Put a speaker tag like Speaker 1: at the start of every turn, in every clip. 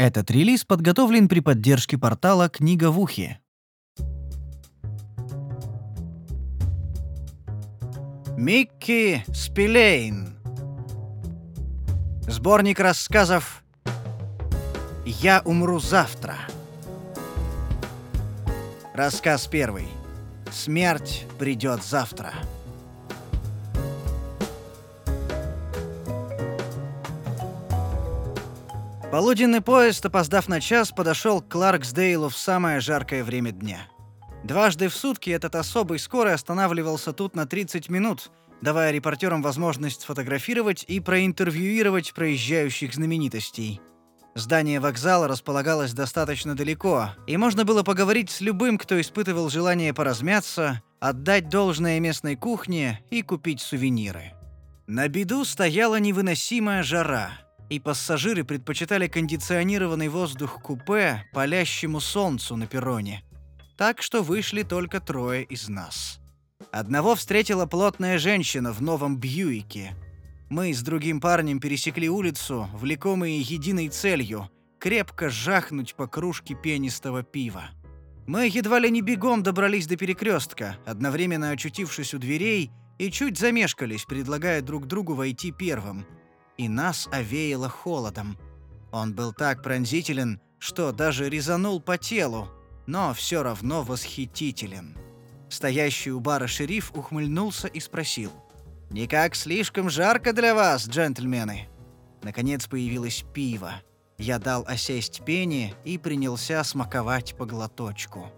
Speaker 1: Этот релиз подготовлен при поддержке портала «Книга в ухе».
Speaker 2: Микки Спилейн. Сборник рассказов «Я умру завтра». Рассказ первый. Смерть придет завтра. Полуденный поезд, опоздав на час, подошел к Кларксдейлу в самое жаркое время дня. Дважды в сутки этот особый скорый останавливался тут на 30 минут, давая репортерам возможность сфотографировать и проинтервьюировать проезжающих знаменитостей. Здание вокзала располагалось достаточно далеко, и можно было поговорить с любым, кто испытывал желание поразмяться, отдать должное местной кухне и купить сувениры. На беду стояла невыносимая жара – и пассажиры предпочитали кондиционированный воздух купе палящему солнцу на перроне. Так что вышли только трое из нас. Одного встретила плотная женщина в новом Бьюике. Мы с другим парнем пересекли улицу, влекомые единой целью — крепко жахнуть по кружке пенистого пива. Мы едва ли не бегом добрались до перекрестка, одновременно очутившись у дверей, и чуть замешкались, предлагая друг другу войти первым — и нас овеяло холодом. Он был так пронзителен, что даже резанул по телу, но все равно восхитителен. Стоящий у бара шериф ухмыльнулся и спросил. «Никак слишком жарко для вас, джентльмены?» Наконец появилось пиво. Я дал осесть пене и принялся смаковать по глоточку.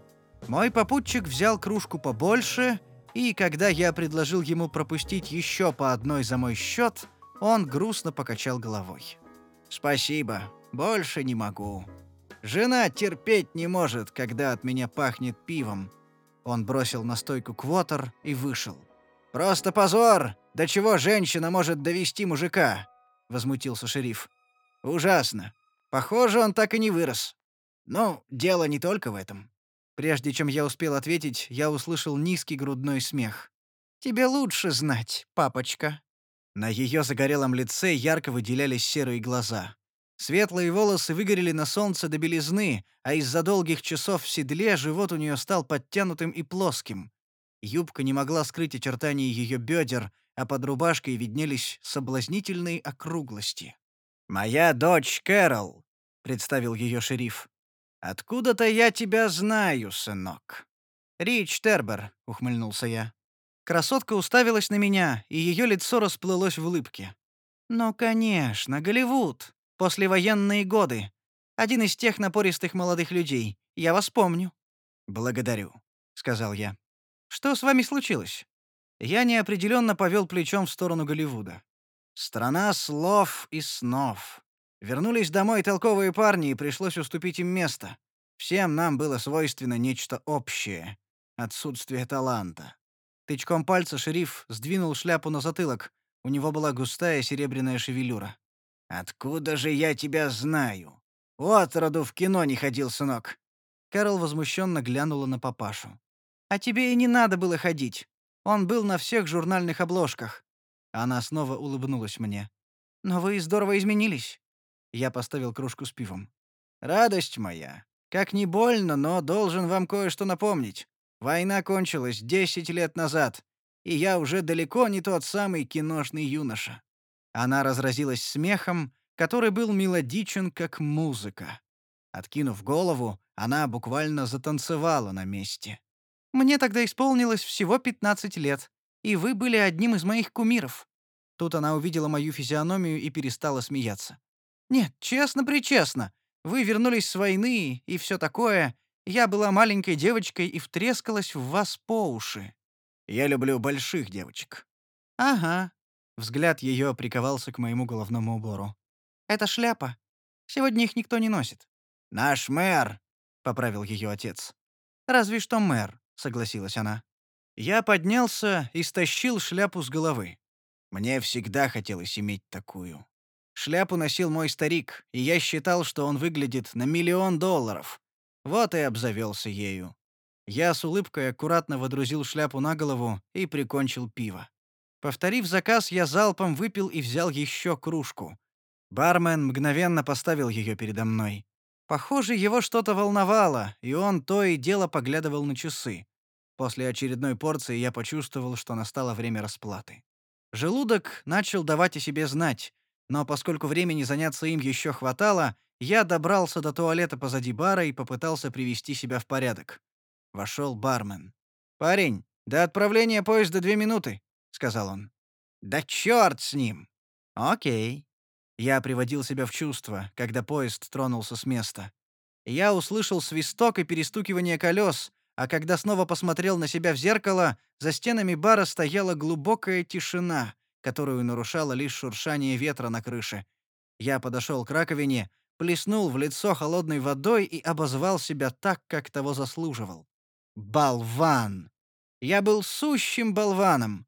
Speaker 2: Мой попутчик взял кружку побольше, и когда я предложил ему пропустить еще по одной за мой счет, он грустно покачал головой. «Спасибо, больше не могу. Жена терпеть не может, когда от меня пахнет пивом». Он бросил на стойку квотер и вышел. «Просто позор! До чего женщина может довести мужика?» — возмутился шериф. «Ужасно. Похоже, он так и не вырос. Ну, дело не только в этом». Прежде чем я успел ответить, я услышал низкий грудной смех. «Тебе лучше знать, папочка», на ее загорелом лице ярко выделялись серые глаза. Светлые волосы выгорели на солнце до белизны, а из-за долгих часов в седле живот у нее стал подтянутым и плоским. Юбка не могла скрыть очертания ее бедер, а под рубашкой виднелись соблазнительные округлости. «Моя дочь Кэрол», — представил ее шериф. «Откуда-то я тебя знаю, сынок». «Рич Тербер», — ухмыльнулся я. Красотка уставилась на меня, и ее лицо расплылось в улыбке. «Ну, конечно, Голливуд. Послевоенные годы. Один из тех напористых молодых людей. Я вас помню». «Благодарю», — сказал я. «Что с вами случилось?» Я неопределенно повел плечом в сторону Голливуда. «Страна слов и снов. Вернулись домой толковые парни, и пришлось уступить им место. Всем нам было свойственно нечто общее — отсутствие таланта. Тычком пальца шериф сдвинул шляпу на затылок. У него была густая серебряная шевелюра. «Откуда же я тебя знаю? Вот роду в кино не ходил, сынок». Кэрол возмущенно глянула на папашу. «А тебе и не надо было ходить. Он был на всех журнальных обложках». Она снова улыбнулась мне. «Но вы здорово изменились». Я поставил кружку с пивом. «Радость моя. Как не больно, но должен вам кое-что напомнить. Война кончилась 10 лет назад, и я уже далеко не тот самый киношный юноша. Она разразилась смехом, который был мелодичен, как музыка. Откинув голову, она буквально затанцевала на месте. «Мне тогда исполнилось всего 15 лет, и вы были одним из моих кумиров». Тут она увидела мою физиономию и перестала смеяться. «Нет, честно-причестно. Вы вернулись с войны и все такое, я была маленькой девочкой и втрескалась в вас по уши. Я люблю больших девочек. Ага. Взгляд ее приковался к моему головному убору. Это шляпа. Сегодня их никто не носит. Наш мэр, поправил ее отец. Разве что мэр, согласилась она. Я поднялся и стащил шляпу с головы. Мне всегда хотелось иметь такую. Шляпу носил мой старик, и я считал, что он выглядит на миллион долларов. Вот и обзавелся ею. Я с улыбкой аккуратно водрузил шляпу на голову и прикончил пиво. Повторив заказ, я залпом выпил и взял еще кружку. Бармен мгновенно поставил ее передо мной. Похоже, его что-то волновало, и он то и дело поглядывал на часы. После очередной порции я почувствовал, что настало время расплаты. Желудок начал давать о себе знать, но поскольку времени заняться им еще хватало, я добрался до туалета позади бара и попытался привести себя в порядок. Вошел бармен. «Парень, до отправления поезда две минуты», — сказал он. «Да черт с ним!» «Окей». Я приводил себя в чувство, когда поезд тронулся с места. Я услышал свисток и перестукивание колес, а когда снова посмотрел на себя в зеркало, за стенами бара стояла глубокая тишина, которую нарушало лишь шуршание ветра на крыше. Я подошел к раковине, плеснул в лицо холодной водой и обозвал себя так, как того заслуживал. Болван! Я был сущим болваном.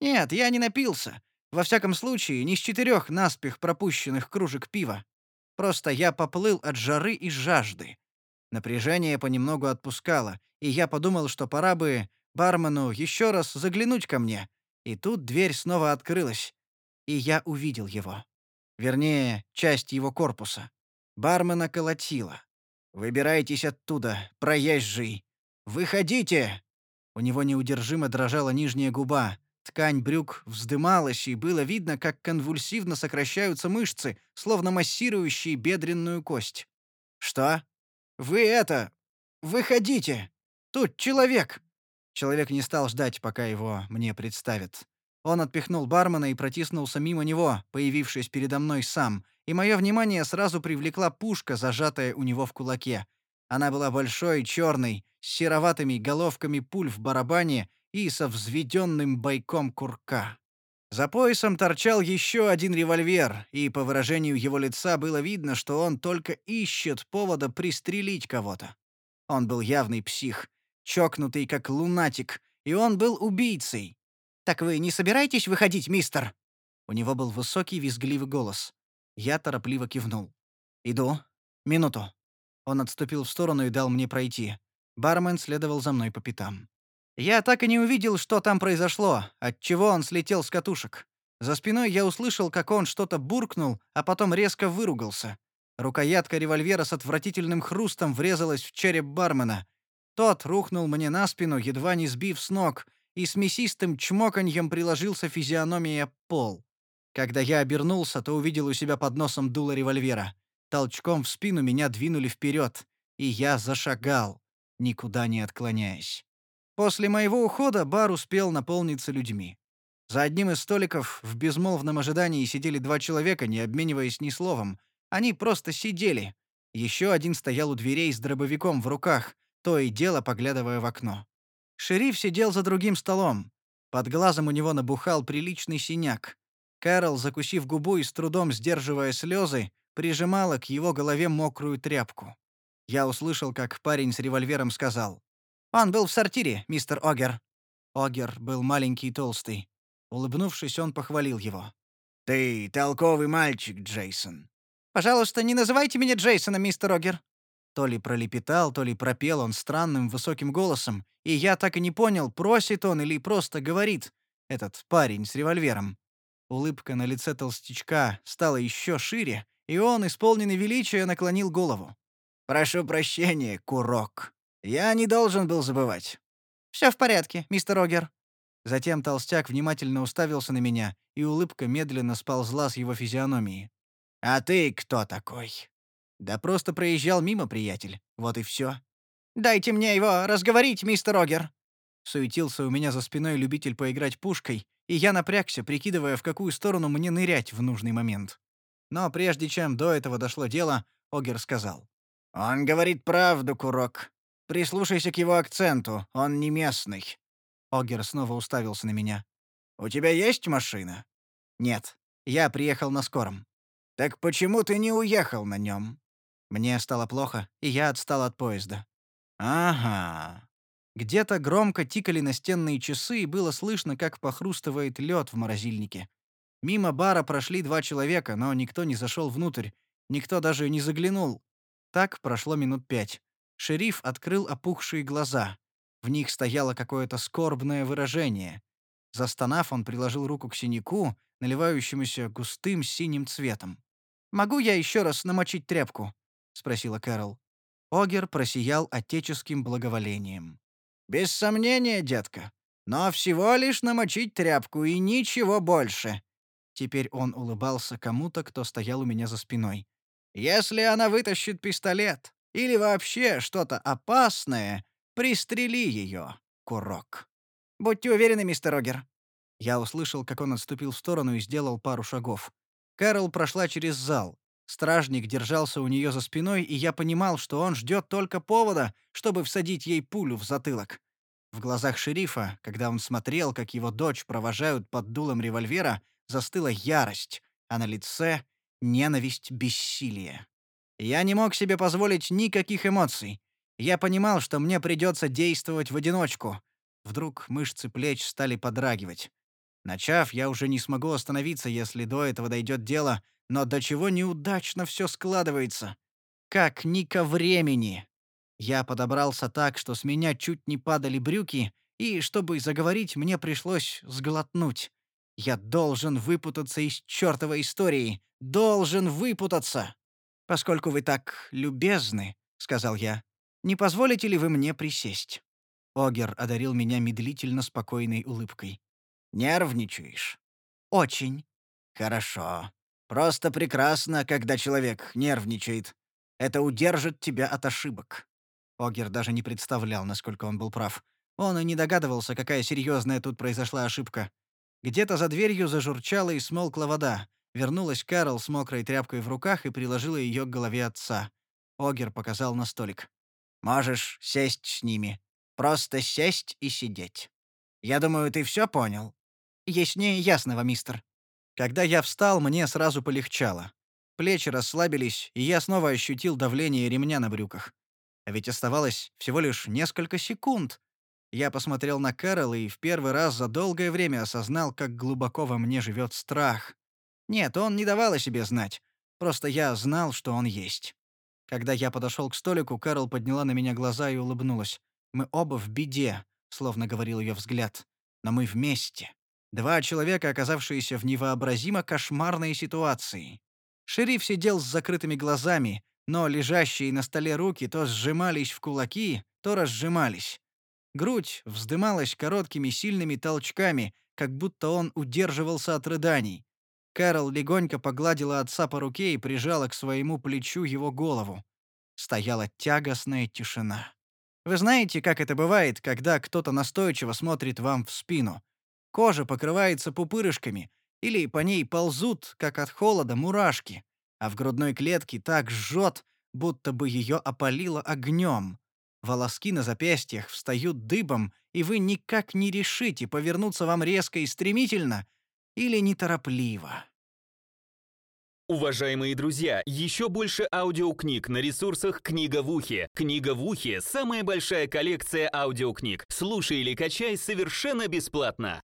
Speaker 2: Нет, я не напился. Во всяком случае, не с четырех наспех пропущенных кружек пива. Просто я поплыл от жары и жажды. Напряжение понемногу отпускало, и я подумал, что пора бы бармену еще раз заглянуть ко мне. И тут дверь снова открылась, и я увидел его. Вернее, часть его корпуса. Бармена колотило. «Выбирайтесь оттуда, проезжий! Выходите!» У него неудержимо дрожала нижняя губа, ткань брюк вздымалась, и было видно, как конвульсивно сокращаются мышцы, словно массирующие бедренную кость. «Что? Вы это... Выходите! Тут человек!» Человек не стал ждать, пока его мне представят. Он отпихнул бармена и протиснулся мимо него, появившись передо мной сам, и мое внимание сразу привлекла пушка, зажатая у него в кулаке. Она была большой, черной, с сероватыми головками пуль в барабане и со взведенным бойком курка. За поясом торчал еще один револьвер, и по выражению его лица было видно, что он только ищет повода пристрелить кого-то. Он был явный псих, чокнутый как лунатик, и он был убийцей. «Так вы не собираетесь выходить, мистер?» У него был высокий визгливый голос. Я торопливо кивнул. «Иду. Минуту». Он отступил в сторону и дал мне пройти. Бармен следовал за мной по пятам. Я так и не увидел, что там произошло, отчего он слетел с катушек. За спиной я услышал, как он что-то буркнул, а потом резко выругался. Рукоятка револьвера с отвратительным хрустом врезалась в череп бармена. Тот рухнул мне на спину, едва не сбив с ног, и с мясистым чмоканьем приложился физиономией пол. Когда я обернулся, то увидел у себя под носом дуло револьвера. Толчком в спину меня двинули вперед, и я зашагал, никуда не отклоняясь. После моего ухода бар успел наполниться людьми. За одним из столиков в безмолвном ожидании сидели два человека, не обмениваясь ни словом. Они просто сидели. Еще один стоял у дверей с дробовиком в руках, то и дело поглядывая в окно. Шериф сидел за другим столом. Под глазом у него набухал приличный синяк. Кэрол, закусив губу и с трудом сдерживая слезы, прижимала к его голове мокрую тряпку. Я услышал, как парень с револьвером сказал. «Он был в сортире, мистер Огер». Огер был маленький и толстый. Улыбнувшись, он похвалил его. «Ты толковый мальчик, Джейсон». «Пожалуйста, не называйте меня Джейсоном, мистер Огер». То ли пролепетал, то ли пропел он странным высоким голосом, и я так и не понял, просит он или просто говорит, этот парень с револьвером. Улыбка на лице толстячка стала еще шире, и он, исполненный величия, наклонил голову. «Прошу прощения, курок. Я не должен был забывать». «Все в порядке, мистер Огер». Затем толстяк внимательно уставился на меня, и улыбка медленно сползла с его физиономии. «А ты кто такой?» Да просто проезжал мимо, приятель. Вот и все. Дайте мне его разговорить, мистер Огер. Суетился у меня за спиной любитель поиграть пушкой, и я напрягся, прикидывая, в какую сторону мне нырять в нужный момент. Но прежде чем до этого дошло дело, Огер сказал: "Он говорит правду, курок. Прислушайся к его акценту, он не местный". Огер снова уставился на меня. "У тебя есть машина?" "Нет. Я приехал на скором". "Так почему ты не уехал на нем? Мне стало плохо, и я отстал от поезда. Ага. Где-то громко тикали настенные часы, и было слышно, как похрустывает лед в морозильнике. Мимо бара прошли два человека, но никто не зашел внутрь, никто даже не заглянул. Так прошло минут пять. Шериф открыл опухшие глаза. В них стояло какое-то скорбное выражение. Застонав, он приложил руку к синяку, наливающемуся густым синим цветом. «Могу я еще раз намочить тряпку?» Спросила Кэрол. Огер просиял отеческим благоволением. «Без сомнения, детка. Но всего лишь намочить тряпку и ничего больше». Теперь он улыбался кому-то, кто стоял у меня за спиной. «Если она вытащит пистолет или вообще что-то опасное, пристрели ее, курок». «Будьте уверены, мистер Огер». Я услышал, как он отступил в сторону и сделал пару шагов. Кэрол прошла через зал. Стражник держался у нее за спиной, и я понимал, что он ждет только повода, чтобы всадить ей пулю в затылок. В глазах шерифа, когда он смотрел, как его дочь провожают под дулом револьвера, застыла ярость, а на лице — ненависть бессилия. Я не мог себе позволить никаких эмоций. Я понимал, что мне придется действовать в одиночку. Вдруг мышцы плеч стали подрагивать. Начав, я уже не смогу остановиться, если до этого дойдет дело, но до чего неудачно все складывается. Как ни ко времени. Я подобрался так, что с меня чуть не падали брюки, и, чтобы заговорить, мне пришлось сглотнуть. Я должен выпутаться из чертовой истории. Должен выпутаться. «Поскольку вы так любезны», — сказал я, — «не позволите ли вы мне присесть?» Огер одарил меня медлительно спокойной улыбкой. «Нервничаешь?» «Очень». «Хорошо. Просто прекрасно, когда человек нервничает. Это удержит тебя от ошибок». Огер даже не представлял, насколько он был прав. Он и не догадывался, какая серьезная тут произошла ошибка. Где-то за дверью зажурчала и смолкла вода. Вернулась Кэрол с мокрой тряпкой в руках и приложила ее к голове отца. Огер показал на столик. «Можешь сесть с ними. Просто сесть и сидеть. Я думаю, ты все понял?» «Яснее ясного, мистер». Когда я встал, мне сразу полегчало. Плечи расслабились, и я снова ощутил давление ремня на брюках. А ведь оставалось всего лишь несколько секунд. Я посмотрел на Кэрол и в первый раз за долгое время осознал, как глубоко во мне живет страх. Нет, он не давал о себе знать. Просто я знал, что он есть. Когда я подошел к столику, Кэрол подняла на меня глаза и улыбнулась. «Мы оба в беде», — словно говорил ее взгляд. «Но мы вместе. Два человека, оказавшиеся в невообразимо кошмарной ситуации». Шериф сидел с закрытыми глазами, но лежащие на столе руки то сжимались в кулаки, то разжимались. Грудь вздымалась короткими сильными толчками, как будто он удерживался от рыданий. Кэрол легонько погладила отца по руке и прижала к своему плечу его голову. Стояла тягостная тишина. Вы знаете, как это бывает, когда кто-то настойчиво смотрит вам в спину? Кожа покрывается пупырышками, или по ней ползут, как от холода, мурашки а в грудной клетке так жжет, будто бы ее опалило огнем. Волоски на запястьях встают дыбом, и вы никак не решите, повернуться вам резко и стремительно или неторопливо.
Speaker 3: Уважаемые друзья, еще больше аудиокниг на ресурсах «Книга в ухе». «Книга в ухе» — самая большая коллекция аудиокниг. Слушай или качай совершенно бесплатно.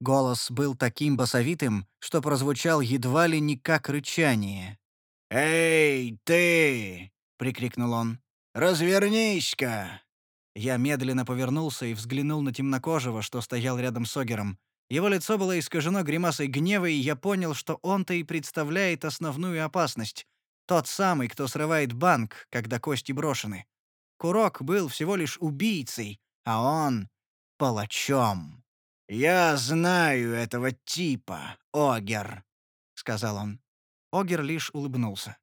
Speaker 2: Голос был таким басовитым, что прозвучал едва ли не как рычание. «Эй, ты!» — прикрикнул он. «Развернись-ка!» Я медленно повернулся и взглянул на темнокожего, что стоял рядом с Огером. Его лицо было искажено гримасой гнева, и я понял, что он-то и представляет основную опасность. Тот самый, кто срывает банк, когда кости брошены. Курок был всего лишь убийцей, а он — палачом. «Я знаю этого типа, Огер», — сказал он. Огер лишь улыбнулся.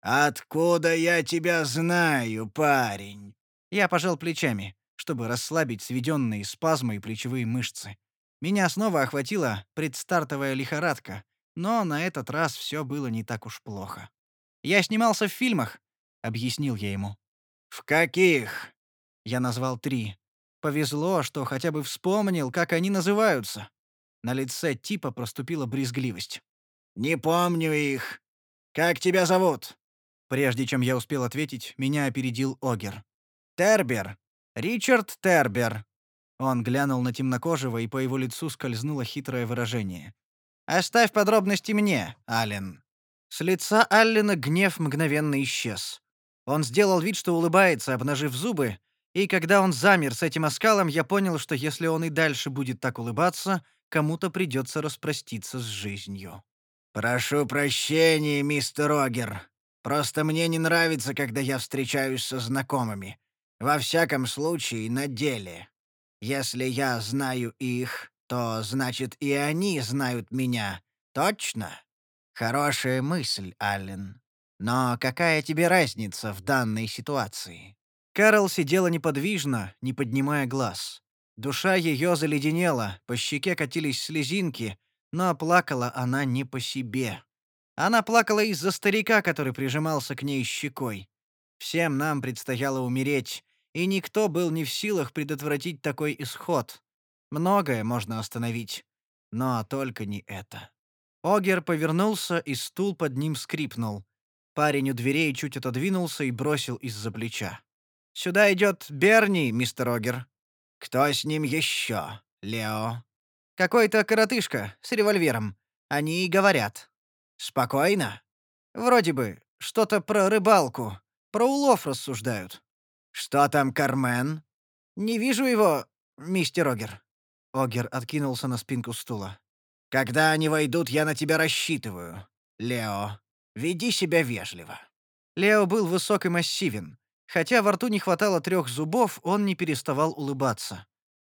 Speaker 2: «Откуда я тебя знаю, парень?» Я пожал плечами, чтобы расслабить сведенные спазмы и плечевые мышцы. Меня снова охватила предстартовая лихорадка, но на этот раз все было не так уж плохо. «Я снимался в фильмах», — объяснил я ему. «В каких?» Я назвал три. Повезло, что хотя бы вспомнил, как они называются. На лице типа проступила брезгливость. «Не помню их. Как тебя зовут?» Прежде чем я успел ответить, меня опередил Огер. «Тербер. Ричард Тербер». Он глянул на темнокожего, и по его лицу скользнуло хитрое выражение. «Оставь подробности мне, Аллен». С лица Аллена гнев мгновенно исчез. Он сделал вид, что улыбается, обнажив зубы, и когда он замер с этим оскалом, я понял, что если он и дальше будет так улыбаться, кому-то придется распроститься с жизнью. «Прошу прощения, мистер Огер. Просто мне не нравится, когда я встречаюсь со знакомыми. Во всяком случае, на деле. Если я знаю их, то значит и они знают меня. Точно? Хорошая мысль, Аллен. Но какая тебе разница в данной ситуации? Кэрол сидела неподвижно, не поднимая глаз. Душа ее заледенела, по щеке катились слезинки, но плакала она не по себе. Она плакала из-за старика, который прижимался к ней щекой. Всем нам предстояло умереть, и никто был не в силах предотвратить такой исход. Многое можно остановить, но только не это. Огер повернулся, и стул под ним скрипнул. Парень у дверей чуть отодвинулся и бросил из-за плеча. «Сюда идет Берни, мистер Огер». «Кто с ним еще, Лео?» «Какой-то коротышка с револьвером. Они и говорят». «Спокойно?» «Вроде бы. Что-то про рыбалку. Про улов рассуждают». «Что там, Кармен?» «Не вижу его, мистер Огер». Огер откинулся на спинку стула. «Когда они войдут, я на тебя рассчитываю. Лео, веди себя вежливо». Лео был высок и массивен. Хотя во рту не хватало трех зубов, он не переставал улыбаться.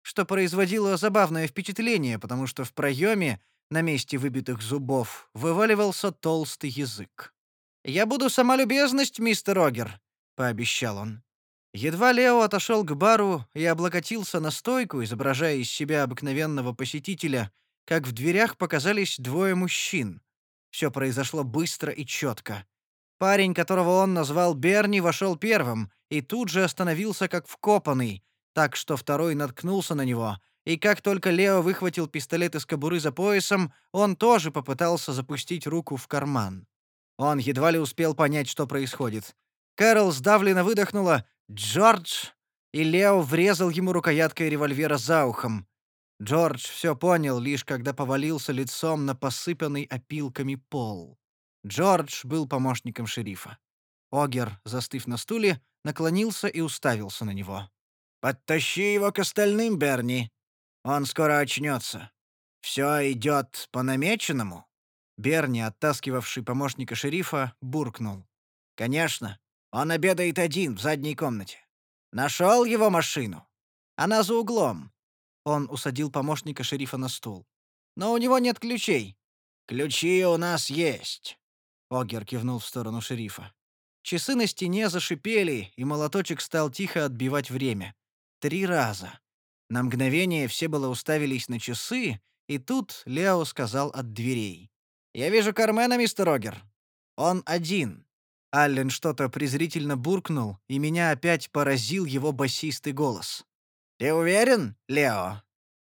Speaker 2: Что производило забавное впечатление, потому что в проеме, на месте выбитых зубов, вываливался толстый язык. «Я буду сама любезность, мистер Огер», — пообещал он. Едва Лео отошел к бару и облокотился на стойку, изображая из себя обыкновенного посетителя, как в дверях показались двое мужчин. Все произошло быстро и четко. Парень, которого он назвал Берни, вошел первым и тут же остановился как вкопанный, так что второй наткнулся на него, и как только Лео выхватил пистолет из кобуры за поясом, он тоже попытался запустить руку в карман. Он едва ли успел понять, что происходит. Кэрол сдавленно выдохнула «Джордж!» и Лео врезал ему рукояткой револьвера за ухом. Джордж все понял, лишь когда повалился лицом на посыпанный опилками пол. Джордж был помощником шерифа. Огер, застыв на стуле, наклонился и уставился на него. «Подтащи его к остальным, Берни. Он скоро очнется. Все идет по намеченному?» Берни, оттаскивавший помощника шерифа, буркнул. «Конечно. Он обедает один в задней комнате. Нашел его машину? Она за углом». Он усадил помощника шерифа на стул. «Но у него нет ключей». «Ключи у нас есть». Огер кивнул в сторону шерифа. Часы на стене зашипели, и молоточек стал тихо отбивать время. Три раза. На мгновение все было уставились на часы, и тут Лео сказал от дверей. «Я вижу Кармена, мистер Огер. Он один. Аллен что-то презрительно буркнул, и меня опять поразил его басистый голос. «Ты уверен, Лео?»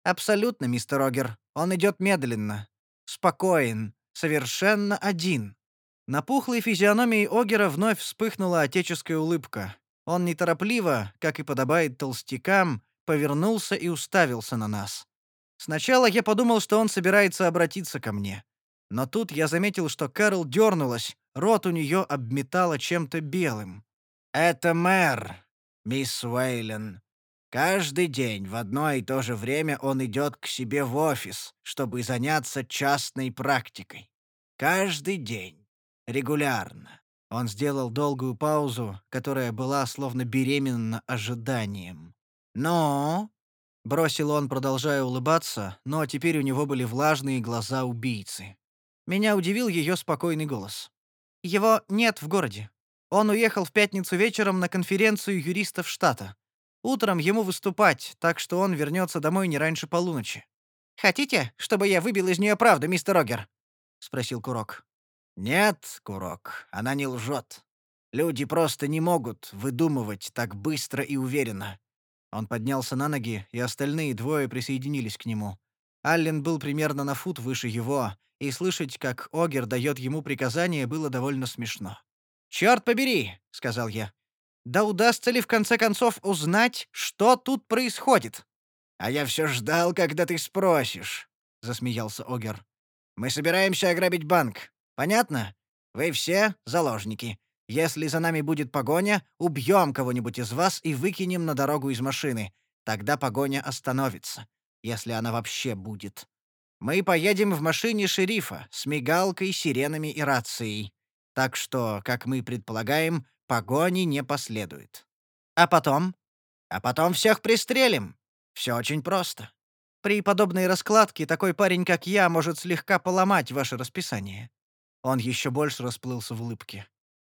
Speaker 2: «Абсолютно, мистер Огер. Он идет медленно. Спокоен. Совершенно один». На пухлой физиономии Огера вновь вспыхнула отеческая улыбка. Он неторопливо, как и подобает толстякам, повернулся и уставился на нас. Сначала я подумал, что он собирается обратиться ко мне. Но тут я заметил, что Кэрол дернулась, рот у нее обметало чем-то белым. «Это мэр, мисс Уэйлен. Каждый день в одно и то же время он идет к себе в офис, чтобы заняться частной практикой. Каждый день. Регулярно». Он сделал долгую паузу, которая была словно беременна ожиданием. «Но...» — бросил он, продолжая улыбаться, но теперь у него были влажные глаза убийцы. Меня удивил ее спокойный голос. «Его нет в городе. Он уехал в пятницу вечером на конференцию юристов штата. Утром ему выступать, так что он вернется домой не раньше полуночи. Хотите, чтобы я выбил из нее правду, мистер Рогер?» — спросил Курок. «Нет, Курок, она не лжет. Люди просто не могут выдумывать так быстро и уверенно». Он поднялся на ноги, и остальные двое присоединились к нему. Аллен был примерно на фут выше его, и слышать, как Огер дает ему приказания, было довольно смешно. «Черт побери!» — сказал я. «Да удастся ли в конце концов узнать, что тут происходит?» «А я все ждал, когда ты спросишь», — засмеялся Огер. «Мы собираемся ограбить банк. Понятно? Вы все заложники. Если за нами будет погоня, убьем кого-нибудь из вас и выкинем на дорогу из машины. Тогда погоня остановится, если она вообще будет. Мы поедем в машине шерифа с мигалкой, сиренами и рацией. Так что, как мы предполагаем, погони не последует. А потом? А потом всех пристрелим. Все очень просто. При подобной раскладке такой парень, как я, может слегка поломать ваше расписание. Он еще больше расплылся в улыбке.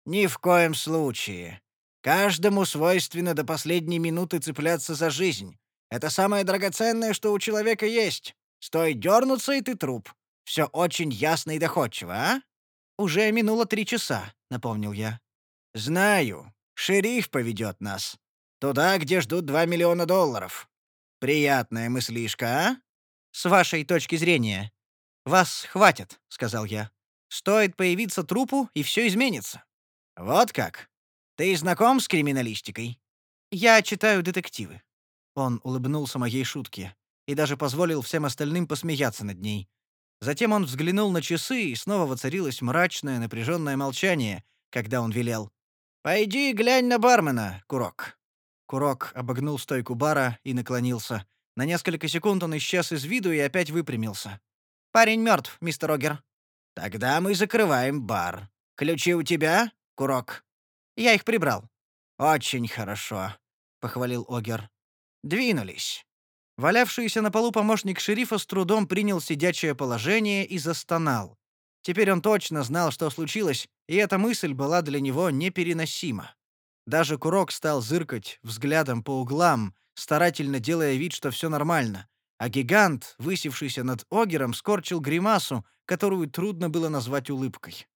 Speaker 2: Ни в коем случае. Каждому свойственно до последней минуты цепляться за жизнь. Это самое драгоценное, что у человека есть. Стоит дернуться, и ты труп. Все очень ясно и доходчиво, а? Уже минуло три часа, напомнил я. Знаю. Шериф поведет нас. Туда, где ждут два миллиона долларов. Приятная мыслишка, а? С вашей точки зрения. Вас хватит, сказал я. Стоит появиться трупу, и все изменится. Вот как. Ты знаком с криминалистикой? Я читаю детективы. Он улыбнулся моей шутке и даже позволил всем остальным посмеяться над ней. Затем он взглянул на часы, и снова воцарилось мрачное, напряженное молчание, когда он велел. «Пойди глянь на бармена, Курок». Курок обогнул стойку бара и наклонился. На несколько секунд он исчез из виду и опять выпрямился. «Парень мертв, мистер Огер». «Тогда мы закрываем бар. Ключи у тебя, Курок?» «Я их прибрал». «Очень хорошо», — похвалил Огер. «Двинулись». Валявшийся на полу помощник шерифа с трудом принял сидячее положение и застонал. Теперь он точно знал, что случилось, и эта мысль была для него непереносима. Даже Курок стал зыркать взглядом по углам, старательно делая вид, что все нормально, а гигант, высевшийся над Огером, скорчил гримасу, которую трудно было назвать улыбкой.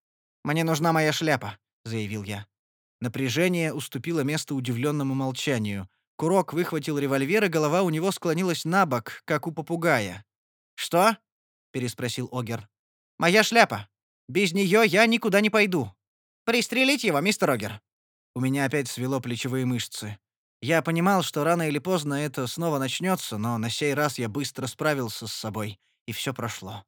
Speaker 2: «Мне нужна моя шляпа», — заявил я. Напряжение уступило место удивленному молчанию — Курок выхватил револьвер, и голова у него склонилась на бок, как у попугая. «Что?» — переспросил Огер. «Моя шляпа. Без нее я никуда не пойду. Пристрелить его, мистер Огер». У меня опять свело плечевые мышцы. Я понимал, что рано или поздно это снова начнется, но на сей раз я быстро справился с собой, и все прошло.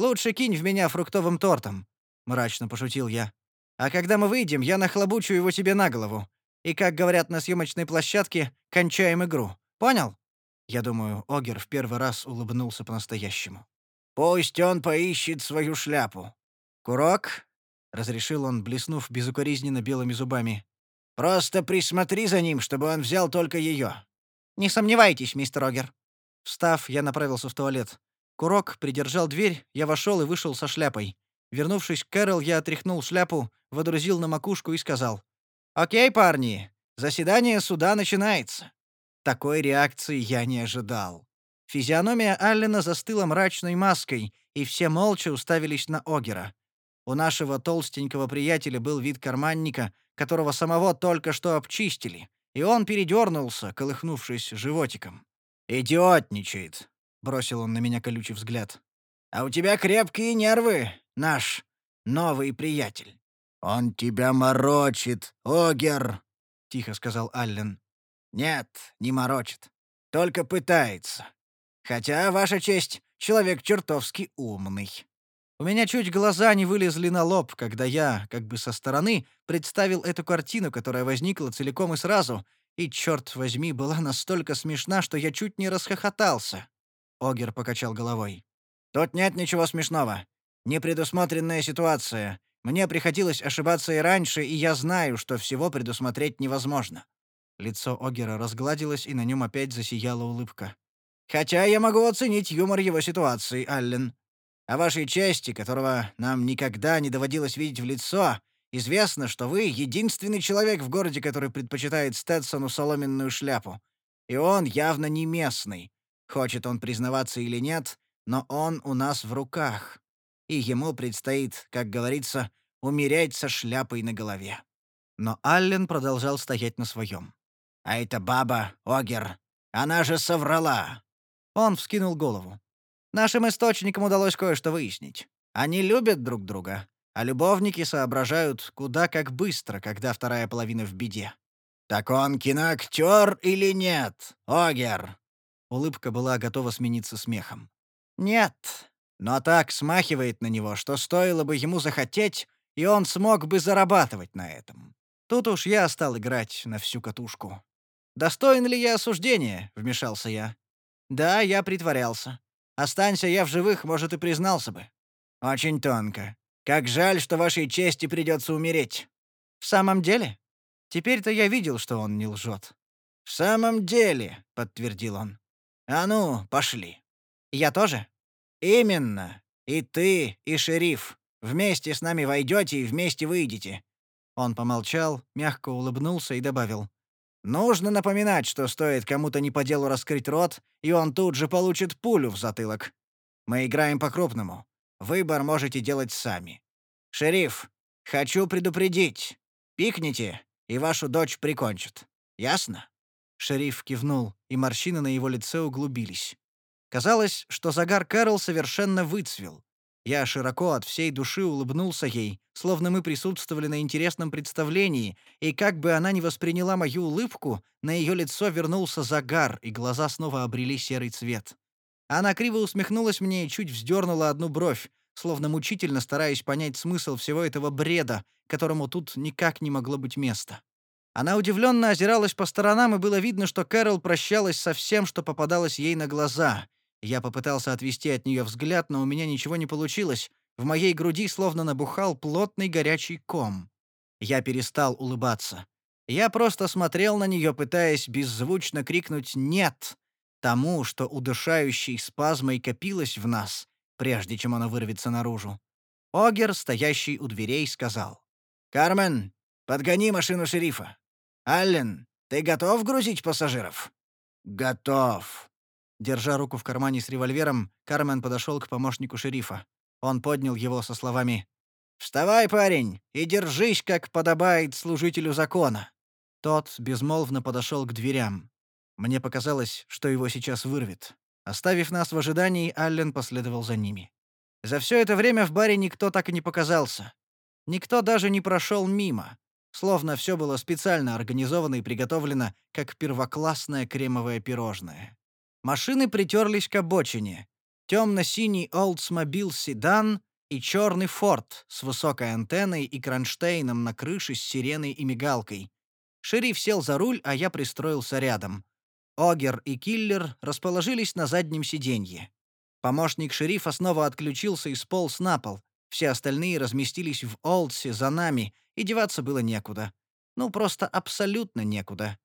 Speaker 2: «Лучше кинь в меня фруктовым тортом», — мрачно пошутил я. «А когда мы выйдем, я нахлобучу его тебе на голову. И, как говорят на съемочной площадке, кончаем игру. Понял?» Я думаю, Огер в первый раз улыбнулся по-настоящему. «Пусть он поищет свою шляпу». «Курок?» — разрешил он, блеснув безукоризненно белыми зубами. «Просто присмотри за ним, чтобы он взял только ее». «Не сомневайтесь, мистер Огер». Встав, я направился в туалет. Курок придержал дверь, я вошел и вышел со шляпой. Вернувшись к Кэрол, я отряхнул шляпу, водрузил на макушку и сказал. «Окей, парни, заседание суда начинается». Такой реакции я не ожидал. Физиономия Аллена застыла мрачной маской, и все молча уставились на Огера. У нашего толстенького приятеля был вид карманника, которого самого только что обчистили, и он передернулся, колыхнувшись животиком. «Идиотничает», — бросил он на меня колючий взгляд. «А у тебя крепкие нервы, наш новый приятель». «Он тебя морочит, Огер!» — тихо сказал Аллен. «Нет, не морочит. Только пытается. Хотя, Ваша честь, человек чертовски умный». У меня чуть глаза не вылезли на лоб, когда я, как бы со стороны, представил эту картину, которая возникла целиком и сразу, и, черт возьми, была настолько смешна, что я чуть не расхохотался. Огер покачал головой. «Тут нет ничего смешного. Непредусмотренная ситуация. Мне приходилось ошибаться и раньше, и я знаю, что всего предусмотреть невозможно». Лицо Огера разгладилось, и на нем опять засияла улыбка. «Хотя я могу оценить юмор его ситуации, Аллен. О вашей чести, которого нам никогда не доводилось видеть в лицо, известно, что вы единственный человек в городе, который предпочитает Стэтсону соломенную шляпу. И он явно не местный. Хочет он признаваться или нет, но он у нас в руках и ему предстоит, как говорится, умереть со шляпой на голове. Но Аллен продолжал стоять на своем. «А эта баба, Огер, она же соврала!» Он вскинул голову. «Нашим источникам удалось кое-что выяснить. Они любят друг друга, а любовники соображают куда как быстро, когда вторая половина в беде». «Так он киноактер или нет, Огер?» Улыбка была готова смениться смехом. «Нет, но так смахивает на него, что стоило бы ему захотеть, и он смог бы зарабатывать на этом. Тут уж я стал играть на всю катушку. «Достоин ли я осуждения?» — вмешался я. «Да, я притворялся. Останься я в живых, может, и признался бы. Очень тонко. Как жаль, что вашей чести придется умереть. В самом деле? Теперь-то я видел, что он не лжет. В самом деле, подтвердил он. А ну, пошли. Я тоже? Именно. И ты, и шериф. Вместе с нами войдете и вместе выйдете. Он помолчал, мягко улыбнулся и добавил: Нужно напоминать, что стоит кому-то не по делу раскрыть рот, и он тут же получит пулю в затылок. Мы играем по-крупному. Выбор можете делать сами. Шериф, хочу предупредить. Пикните, и вашу дочь прикончат. Ясно? Шериф кивнул, и морщины на его лице углубились. Казалось, что загар Кэрол совершенно выцвел. Я широко от всей души улыбнулся ей, словно мы присутствовали на интересном представлении, и как бы она ни восприняла мою улыбку, на ее лицо вернулся загар, и глаза снова обрели серый цвет. Она криво усмехнулась мне и чуть вздернула одну бровь, словно мучительно стараясь понять смысл всего этого бреда, которому тут никак не могло быть места. Она удивленно озиралась по сторонам, и было видно, что Кэрол прощалась со всем, что попадалось ей на глаза — я попытался отвести от нее взгляд, но у меня ничего не получилось. В моей груди словно набухал плотный горячий ком. Я перестал улыбаться. Я просто смотрел на нее, пытаясь беззвучно крикнуть «нет» тому, что удушающей спазмой копилось в нас, прежде чем оно вырвется наружу. Огер, стоящий у дверей, сказал. «Кармен, подгони машину шерифа. Аллен, ты готов грузить пассажиров?» «Готов», Держа руку в кармане с револьвером, Кармен подошел к помощнику шерифа. Он поднял его со словами «Вставай, парень, и держись, как подобает служителю закона». Тот безмолвно подошел к дверям. Мне показалось, что его сейчас вырвет. Оставив нас в ожидании, Аллен последовал за ними. За все это время в баре никто так и не показался. Никто даже не прошел мимо. Словно все было специально организовано и приготовлено, как первоклассное кремовое пирожное. Машины притерлись к обочине. Темно-синий Oldsmobile седан и черный Форд с высокой антенной и кронштейном на крыше с сиреной и мигалкой. Шериф сел за руль, а я пристроился рядом. Огер и Киллер расположились на заднем сиденье. Помощник шерифа снова отключился и сполз на пол. Все остальные разместились в Олдсе за нами, и деваться было некуда. Ну, просто абсолютно некуда.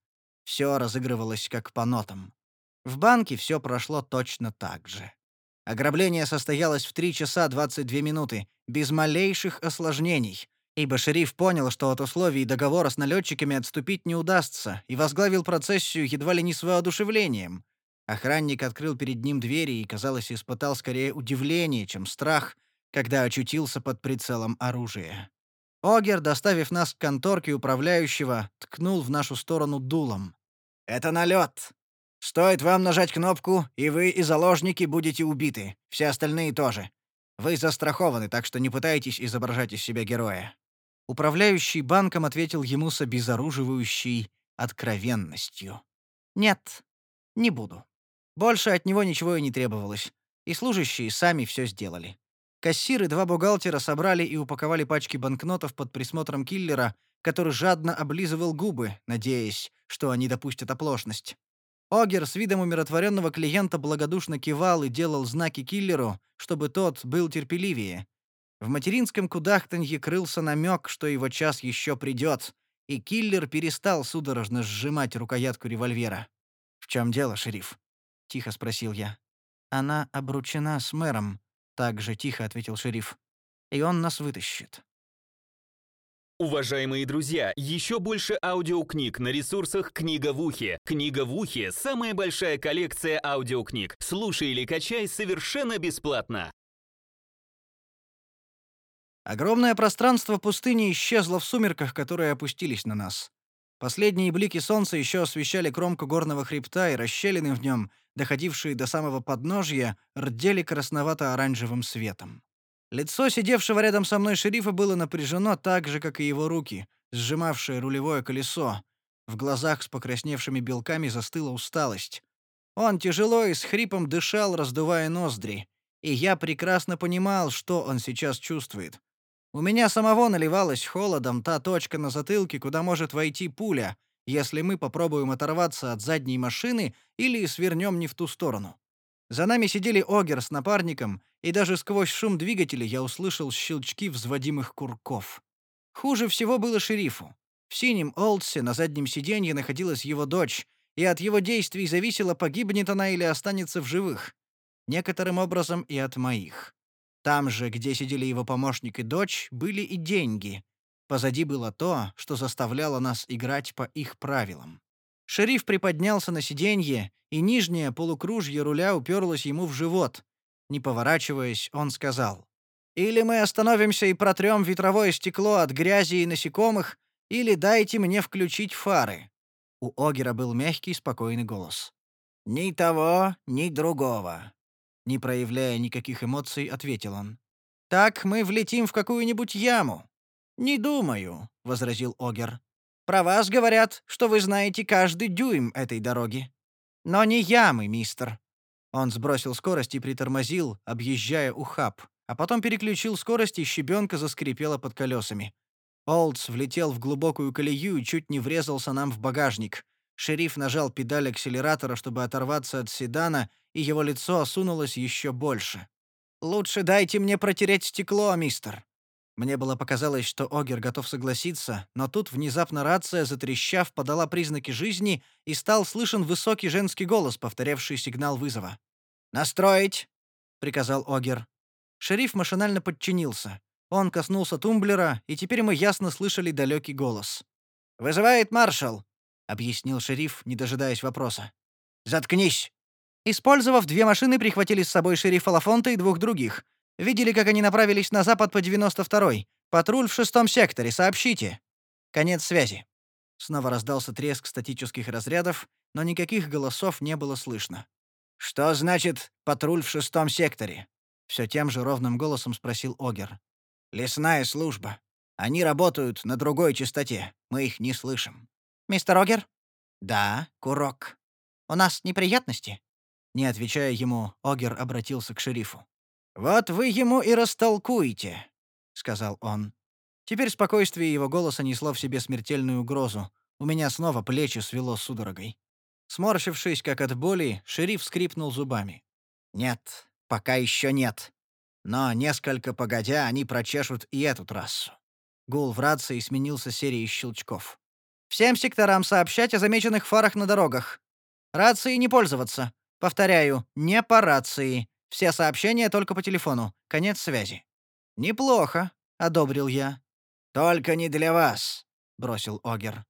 Speaker 2: Все разыгрывалось как по нотам. В банке все прошло точно так же. Ограбление состоялось в 3 часа 22 минуты, без малейших осложнений, ибо шериф понял, что от условий договора с налетчиками отступить не удастся, и возглавил процессию едва ли не с воодушевлением. Охранник открыл перед ним двери и, казалось, испытал скорее удивление, чем страх, когда очутился под прицелом оружия. Огер, доставив нас к конторке управляющего, ткнул в нашу сторону дулом. «Это налет. Стоит вам нажать кнопку, и вы и заложники будете убиты. Все остальные тоже. Вы застрахованы, так что не пытайтесь изображать из себя героя». Управляющий банком ответил ему с обезоруживающей откровенностью. «Нет, не буду». Больше от него ничего и не требовалось. И служащие сами все сделали. Кассир и два бухгалтера собрали и упаковали пачки банкнотов под присмотром киллера, который жадно облизывал губы, надеясь, что они допустят оплошность. Огер с видом умиротворенного клиента благодушно кивал и делал знаки киллеру, чтобы тот был терпеливее. В материнском кудахтанье крылся намек, что его час еще придет, и киллер перестал судорожно сжимать рукоятку револьвера. «В чем дело, шериф?» — тихо спросил я. «Она обручена с мэром», — так же тихо ответил шериф. «И он нас вытащит».
Speaker 3: Уважаемые друзья, еще больше аудиокниг на ресурсах «Книга в ухе». «Книга в ухе» — самая большая коллекция аудиокниг. Слушай или качай совершенно бесплатно.
Speaker 2: Огромное пространство пустыни исчезло в сумерках, которые опустились на нас. Последние блики солнца еще освещали кромку горного хребта, и расщелины в нем, доходившие до самого подножья, рдели красновато-оранжевым светом. Лицо сидевшего рядом со мной шерифа было напряжено так же, как и его руки, сжимавшие рулевое колесо. В глазах с покрасневшими белками застыла усталость. Он тяжело и с хрипом дышал, раздувая ноздри. И я прекрасно понимал, что он сейчас чувствует. У меня самого наливалась холодом та точка на затылке, куда может войти пуля, если мы попробуем оторваться от задней машины или свернем не в ту сторону. За нами сидели Огер с напарником, и даже сквозь шум двигателя я услышал щелчки взводимых курков. Хуже всего было шерифу. В синем Олдсе на заднем сиденье находилась его дочь, и от его действий зависело, погибнет она или останется в живых. Некоторым образом и от моих. Там же, где сидели его помощник и дочь, были и деньги. Позади было то, что заставляло нас играть по их правилам. Шериф приподнялся на сиденье, и нижнее полукружье руля уперлось ему в живот. Не поворачиваясь, он сказал: "Или мы остановимся и протрем ветровое стекло от грязи и насекомых, или дайте мне включить фары". У Огера был мягкий, спокойный голос. "Ни того, ни другого", не проявляя никаких эмоций, ответил он. "Так мы влетим в какую-нибудь яму". "Не думаю", возразил Огер. Про вас говорят, что вы знаете каждый дюйм этой дороги. Но не ямы, мистер». Он сбросил скорость и притормозил, объезжая ухаб, а потом переключил скорость, и щебенка заскрипела под колесами. Олдс влетел в глубокую колею и чуть не врезался нам в багажник. Шериф нажал педаль акселератора, чтобы оторваться от седана, и его лицо осунулось еще больше. «Лучше дайте мне протереть стекло, мистер», мне было показалось, что Огер готов согласиться, но тут внезапно рация, затрещав, подала признаки жизни, и стал слышен высокий женский голос, повторявший сигнал вызова. «Настроить!» — приказал Огер. Шериф машинально подчинился. Он коснулся тумблера, и теперь мы ясно слышали далекий голос. «Вызывает маршал», — объяснил шериф, не дожидаясь вопроса. «Заткнись!» Использовав две машины, прихватили с собой шерифа Лафонта и двух других. Видели, как они направились на запад по 92-й. Патруль в шестом секторе, сообщите. Конец связи. Снова раздался треск статических разрядов, но никаких голосов не было слышно. Что значит патруль в шестом секторе? Все тем же ровным голосом спросил Огер. Лесная служба. Они работают на другой частоте. Мы их не слышим. Мистер Огер? Да, курок. У нас неприятности? Не отвечая ему, Огер обратился к шерифу. «Вот вы ему и растолкуете», — сказал он. Теперь спокойствие его голоса несло в себе смертельную угрозу. У меня снова плечи свело судорогой. Сморщившись, как от боли, шериф скрипнул зубами. «Нет, пока еще нет. Но несколько погодя они прочешут и эту трассу». Гул в рации сменился серией щелчков. «Всем секторам сообщать о замеченных фарах на дорогах. Рации не пользоваться. Повторяю, не по рации. Все сообщения только по телефону. Конец связи». «Неплохо», — одобрил я. «Только не для вас», — бросил Огер.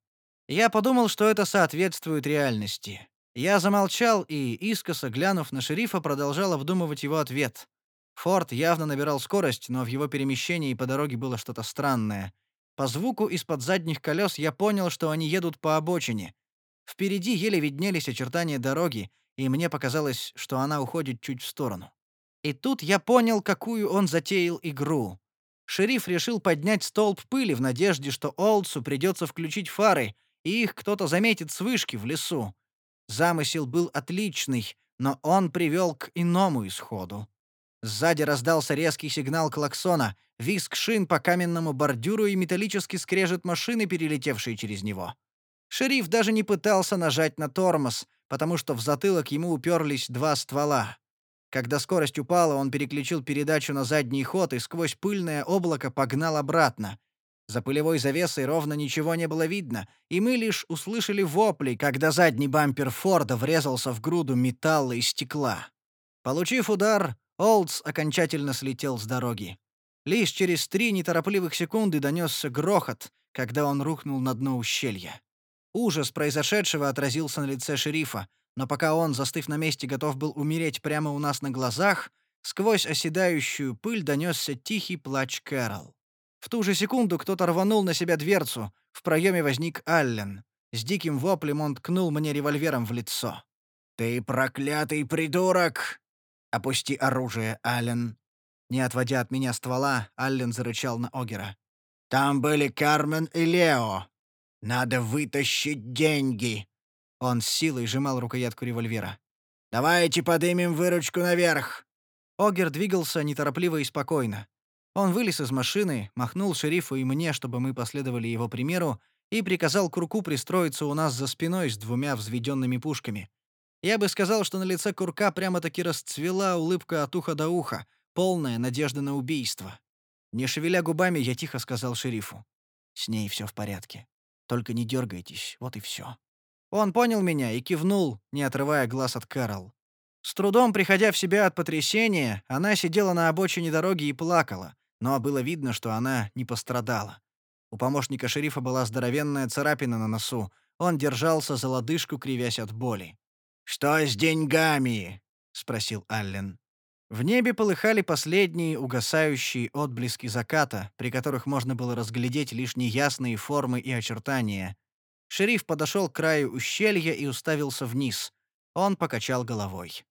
Speaker 2: Я подумал, что это соответствует реальности. Я замолчал и, искоса глянув на шерифа, продолжал обдумывать его ответ. Форд явно набирал скорость, но в его перемещении по дороге было что-то странное. По звуку из-под задних колес я понял, что они едут по обочине. Впереди еле виднелись очертания дороги, и мне показалось, что она уходит чуть в сторону. И тут я понял, какую он затеял игру. Шериф решил поднять столб пыли в надежде, что Олдсу придется включить фары, и их кто-то заметит с вышки в лесу. Замысел был отличный, но он привел к иному исходу. Сзади раздался резкий сигнал клаксона, визг шин по каменному бордюру и металлический скрежет машины, перелетевшей через него. Шериф даже не пытался нажать на тормоз, потому что в затылок ему уперлись два ствола. Когда скорость упала, он переключил передачу на задний ход и сквозь пыльное облако погнал обратно. За пылевой завесой ровно ничего не было видно, и мы лишь услышали вопли, когда задний бампер Форда врезался в груду металла и стекла. Получив удар, Олдс окончательно слетел с дороги. Лишь через три неторопливых секунды донесся грохот, когда он рухнул на дно ущелья. Ужас произошедшего отразился на лице шерифа, но пока он, застыв на месте, готов был умереть прямо у нас на глазах, сквозь оседающую пыль донесся тихий плач Кэрол. В ту же секунду кто-то рванул на себя дверцу, в проеме возник Аллен. С диким воплем он ткнул мне револьвером в лицо. «Ты проклятый придурок!» «Опусти оружие, Аллен!» Не отводя от меня ствола, Аллен зарычал на Огера. «Там были Кармен и Лео. Надо вытащить деньги!» Он с силой сжимал рукоятку револьвера. «Давайте подымем выручку наверх!» Огер двигался неторопливо и спокойно. Он вылез из машины, махнул шерифу и мне, чтобы мы последовали его примеру, и приказал Круку пристроиться у нас за спиной с двумя взведенными пушками. Я бы сказал, что на лице курка прямо-таки расцвела улыбка от уха до уха, полная надежда на убийство. Не шевеля губами, я тихо сказал шерифу. «С ней все в порядке. Только не дергайтесь, вот и все. Он понял меня и кивнул, не отрывая глаз от Кэрол. С трудом приходя в себя от потрясения, она сидела на обочине дороги и плакала, но было видно, что она не пострадала. У помощника шерифа была здоровенная царапина на носу. Он держался за лодыжку, кривясь от боли. «Что с деньгами?» — спросил Аллен. В небе полыхали последние угасающие отблески заката, при которых можно было разглядеть лишь неясные формы и очертания. Шериф подошел к краю ущелья и уставился вниз. Он покачал головой.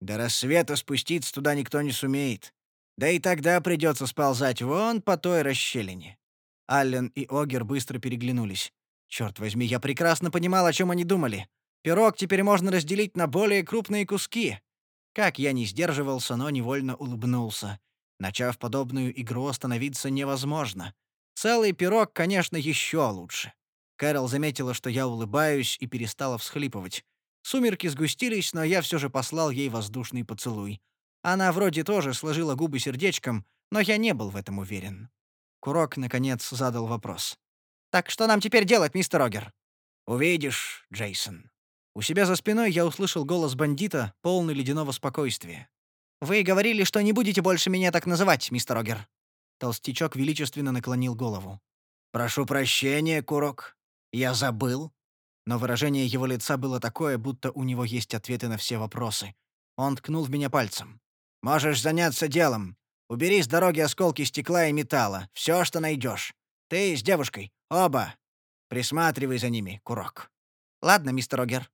Speaker 2: «До рассвета спуститься туда никто не сумеет. Да и тогда придется сползать вон по той расщелине». Аллен и Огер быстро переглянулись. Черт возьми, я прекрасно понимал, о чем они думали. Пирог теперь можно разделить на более крупные куски. Как я не сдерживался, но невольно улыбнулся. Начав подобную игру, остановиться невозможно. Целый пирог, конечно, еще лучше. Кэрол заметила, что я улыбаюсь, и перестала всхлипывать. Сумерки сгустились, но я все же послал ей воздушный поцелуй. Она вроде тоже сложила губы сердечком, но я не был в этом уверен. Курок, наконец, задал вопрос. «Так что нам теперь делать, мистер Огер?» «Увидишь, Джейсон». У себя за спиной я услышал голос бандита, полный ледяного спокойствия. «Вы говорили, что не будете больше меня так называть, мистер Огер». Толстячок величественно наклонил голову. «Прошу прощения, Курок. Я забыл». Но выражение его лица было такое, будто у него есть ответы на все вопросы. Он ткнул в меня пальцем. «Можешь заняться делом. Убери с дороги осколки стекла и металла. Все, что найдешь. Ты с девушкой. Оба. Присматривай за ними, Курок». «Ладно, мистер Огер».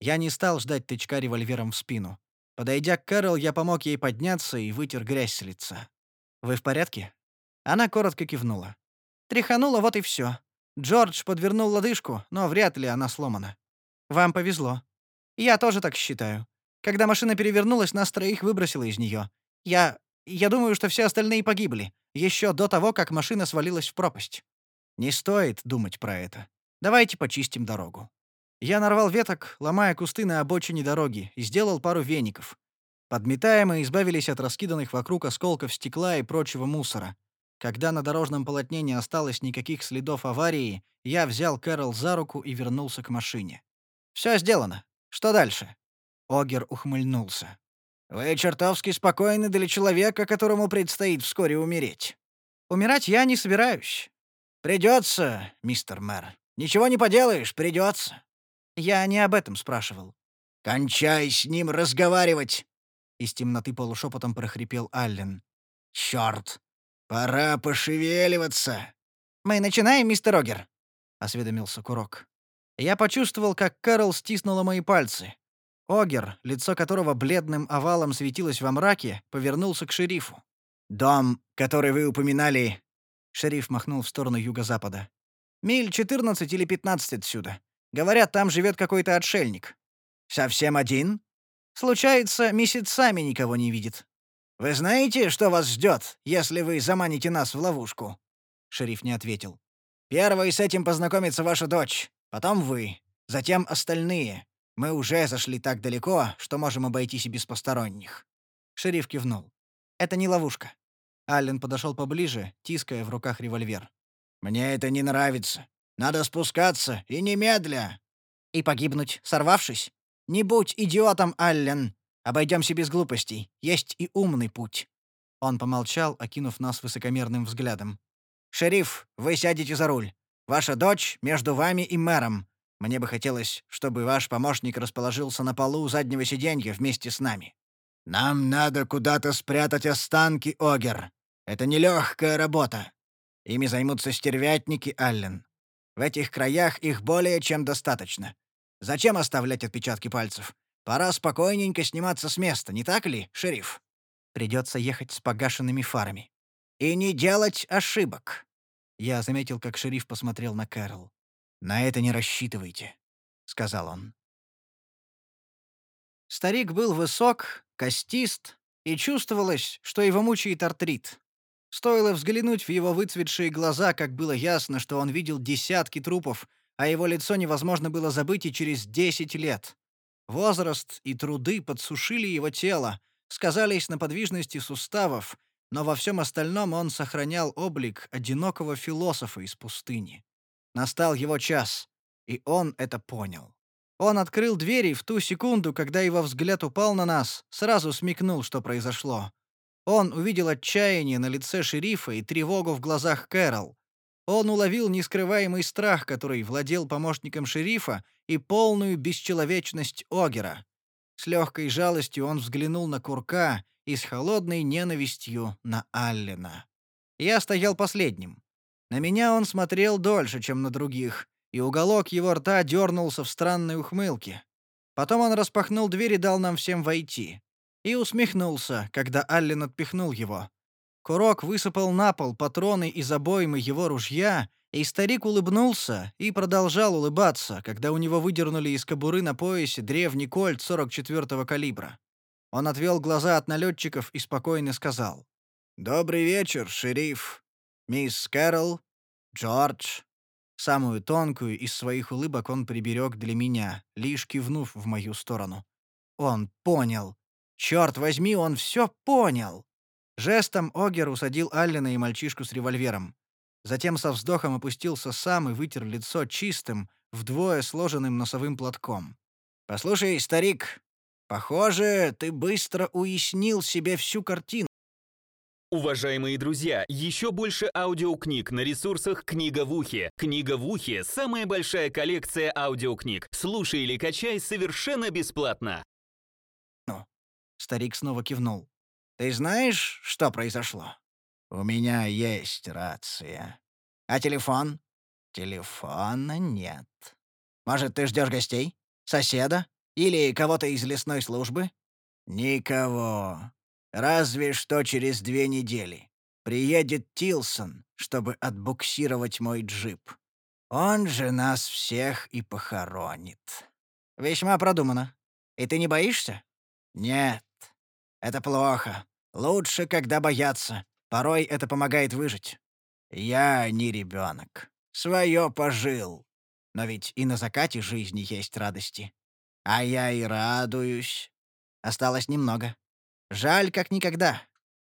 Speaker 2: Я не стал ждать тычка револьвером в спину. Подойдя к Кэрол, я помог ей подняться и вытер грязь с лица. «Вы в порядке?» Она коротко кивнула. «Тряханула, вот и все. Джордж подвернул лодыжку, но вряд ли она сломана. Вам повезло. Я тоже так считаю. Когда машина перевернулась, нас троих выбросило из нее. Я... я думаю, что все остальные погибли, еще до того, как машина свалилась в пропасть. Не стоит думать про это. Давайте почистим дорогу. Я нарвал веток, ломая кусты на обочине дороги, и сделал пару веников. Подметая, мы избавились от раскиданных вокруг осколков стекла и прочего мусора. Когда на дорожном полотне не осталось никаких следов аварии, я взял Кэрол за руку и вернулся к машине. Все сделано. Что дальше?» Огер ухмыльнулся. «Вы чертовски спокойны для человека, которому предстоит вскоре умереть». «Умирать я не собираюсь». «Придется, мистер мэр. Ничего не поделаешь, придется. Я не об этом спрашивал. «Кончай с ним разговаривать!» Из темноты полушепотом прохрипел Аллен. «Чёрт! Пора пошевеливаться!» «Мы начинаем, мистер Огер?» — осведомился Курок. Я почувствовал, как Кэрол стиснула мои пальцы. Огер, лицо которого бледным овалом светилось во мраке, повернулся к шерифу. «Дом, который вы упоминали...» Шериф махнул в сторону юго-запада. «Миль 14 или 15 отсюда. Говорят, там живет какой-то отшельник. Совсем один? Случается, месяцами никого не видит. Вы знаете, что вас ждет, если вы заманите нас в ловушку? Шериф не ответил. Первой с этим познакомится ваша дочь, потом вы, затем остальные. Мы уже зашли так далеко, что можем обойтись и без посторонних. Шериф кивнул. Это не ловушка. Аллен подошел поближе, тиская в руках револьвер. Мне это не нравится. Надо спускаться, и немедля!» «И погибнуть, сорвавшись? Не будь идиотом, Аллен! Обойдемся без глупостей. Есть и умный путь». Он помолчал, окинув нас высокомерным взглядом. «Шериф, вы сядете за руль. Ваша дочь между вами и мэром. Мне бы хотелось, чтобы ваш помощник расположился на полу заднего сиденья вместе с нами». «Нам надо куда-то спрятать останки, Огер. Это нелегкая работа. Ими займутся стервятники, Аллен. В этих краях их более чем достаточно. Зачем оставлять отпечатки пальцев? Пора спокойненько сниматься с места, не так ли, шериф? Придется ехать с погашенными фарами. И не делать ошибок. Я заметил, как шериф посмотрел на Кэрол. «На это не рассчитывайте», — сказал он. Старик был высок, костист, и чувствовалось, что его мучает артрит. Стоило взглянуть в его выцветшие глаза, как было ясно, что он видел десятки трупов, а его лицо невозможно было забыть и через десять лет. Возраст и труды подсушили его тело, сказались на подвижности суставов, но во всем остальном он сохранял облик одинокого философа из пустыни. Настал его час, и он это понял. Он открыл двери в ту секунду, когда его взгляд упал на нас, сразу смекнул, что произошло. Он увидел отчаяние на лице шерифа и тревогу в глазах Кэрол. Он уловил нескрываемый страх, который владел помощником шерифа, и полную бесчеловечность Огера. С легкой жалостью он взглянул на Курка и с холодной ненавистью на Аллена. Я стоял последним. На меня он смотрел дольше, чем на других, и уголок его рта дернулся в странной ухмылке. Потом он распахнул дверь и дал нам всем войти. И усмехнулся, когда Аллен отпихнул его. Курок высыпал на пол патроны из обоймы его ружья, и старик улыбнулся и продолжал улыбаться, когда у него выдернули из кобуры на поясе древний кольт 44-го калибра. Он отвел глаза от налетчиков и спокойно сказал. «Добрый вечер, шериф. Мисс Кэрол, Джордж». Самую тонкую из своих улыбок он приберег для меня, лишь кивнув в мою сторону. Он понял. Черт возьми, он все понял. Жестом Огер усадил Аллена и мальчишку с револьвером. Затем со вздохом опустился сам и вытер лицо чистым, вдвое сложенным носовым платком. «Послушай, старик, похоже, ты быстро уяснил себе всю картину».
Speaker 3: Уважаемые друзья, еще больше аудиокниг на ресурсах «Книга в ухе». «Книга в ухе» — самая большая коллекция аудиокниг. Слушай или качай совершенно бесплатно.
Speaker 2: «Ну?» Старик снова кивнул. Ты знаешь, что произошло? У меня есть рация. А телефон? Телефона нет. Может, ты ждешь гостей? Соседа? Или кого-то из лесной службы? Никого. Разве что через две недели. Приедет Тилсон, чтобы отбуксировать мой джип. Он же нас всех и похоронит. Весьма продумано. И ты не боишься? Нет. Это плохо. Лучше, когда боятся. Порой это помогает выжить. Я не ребенок. Своё пожил. Но ведь и на закате жизни есть радости. А я и радуюсь. Осталось немного. Жаль, как никогда.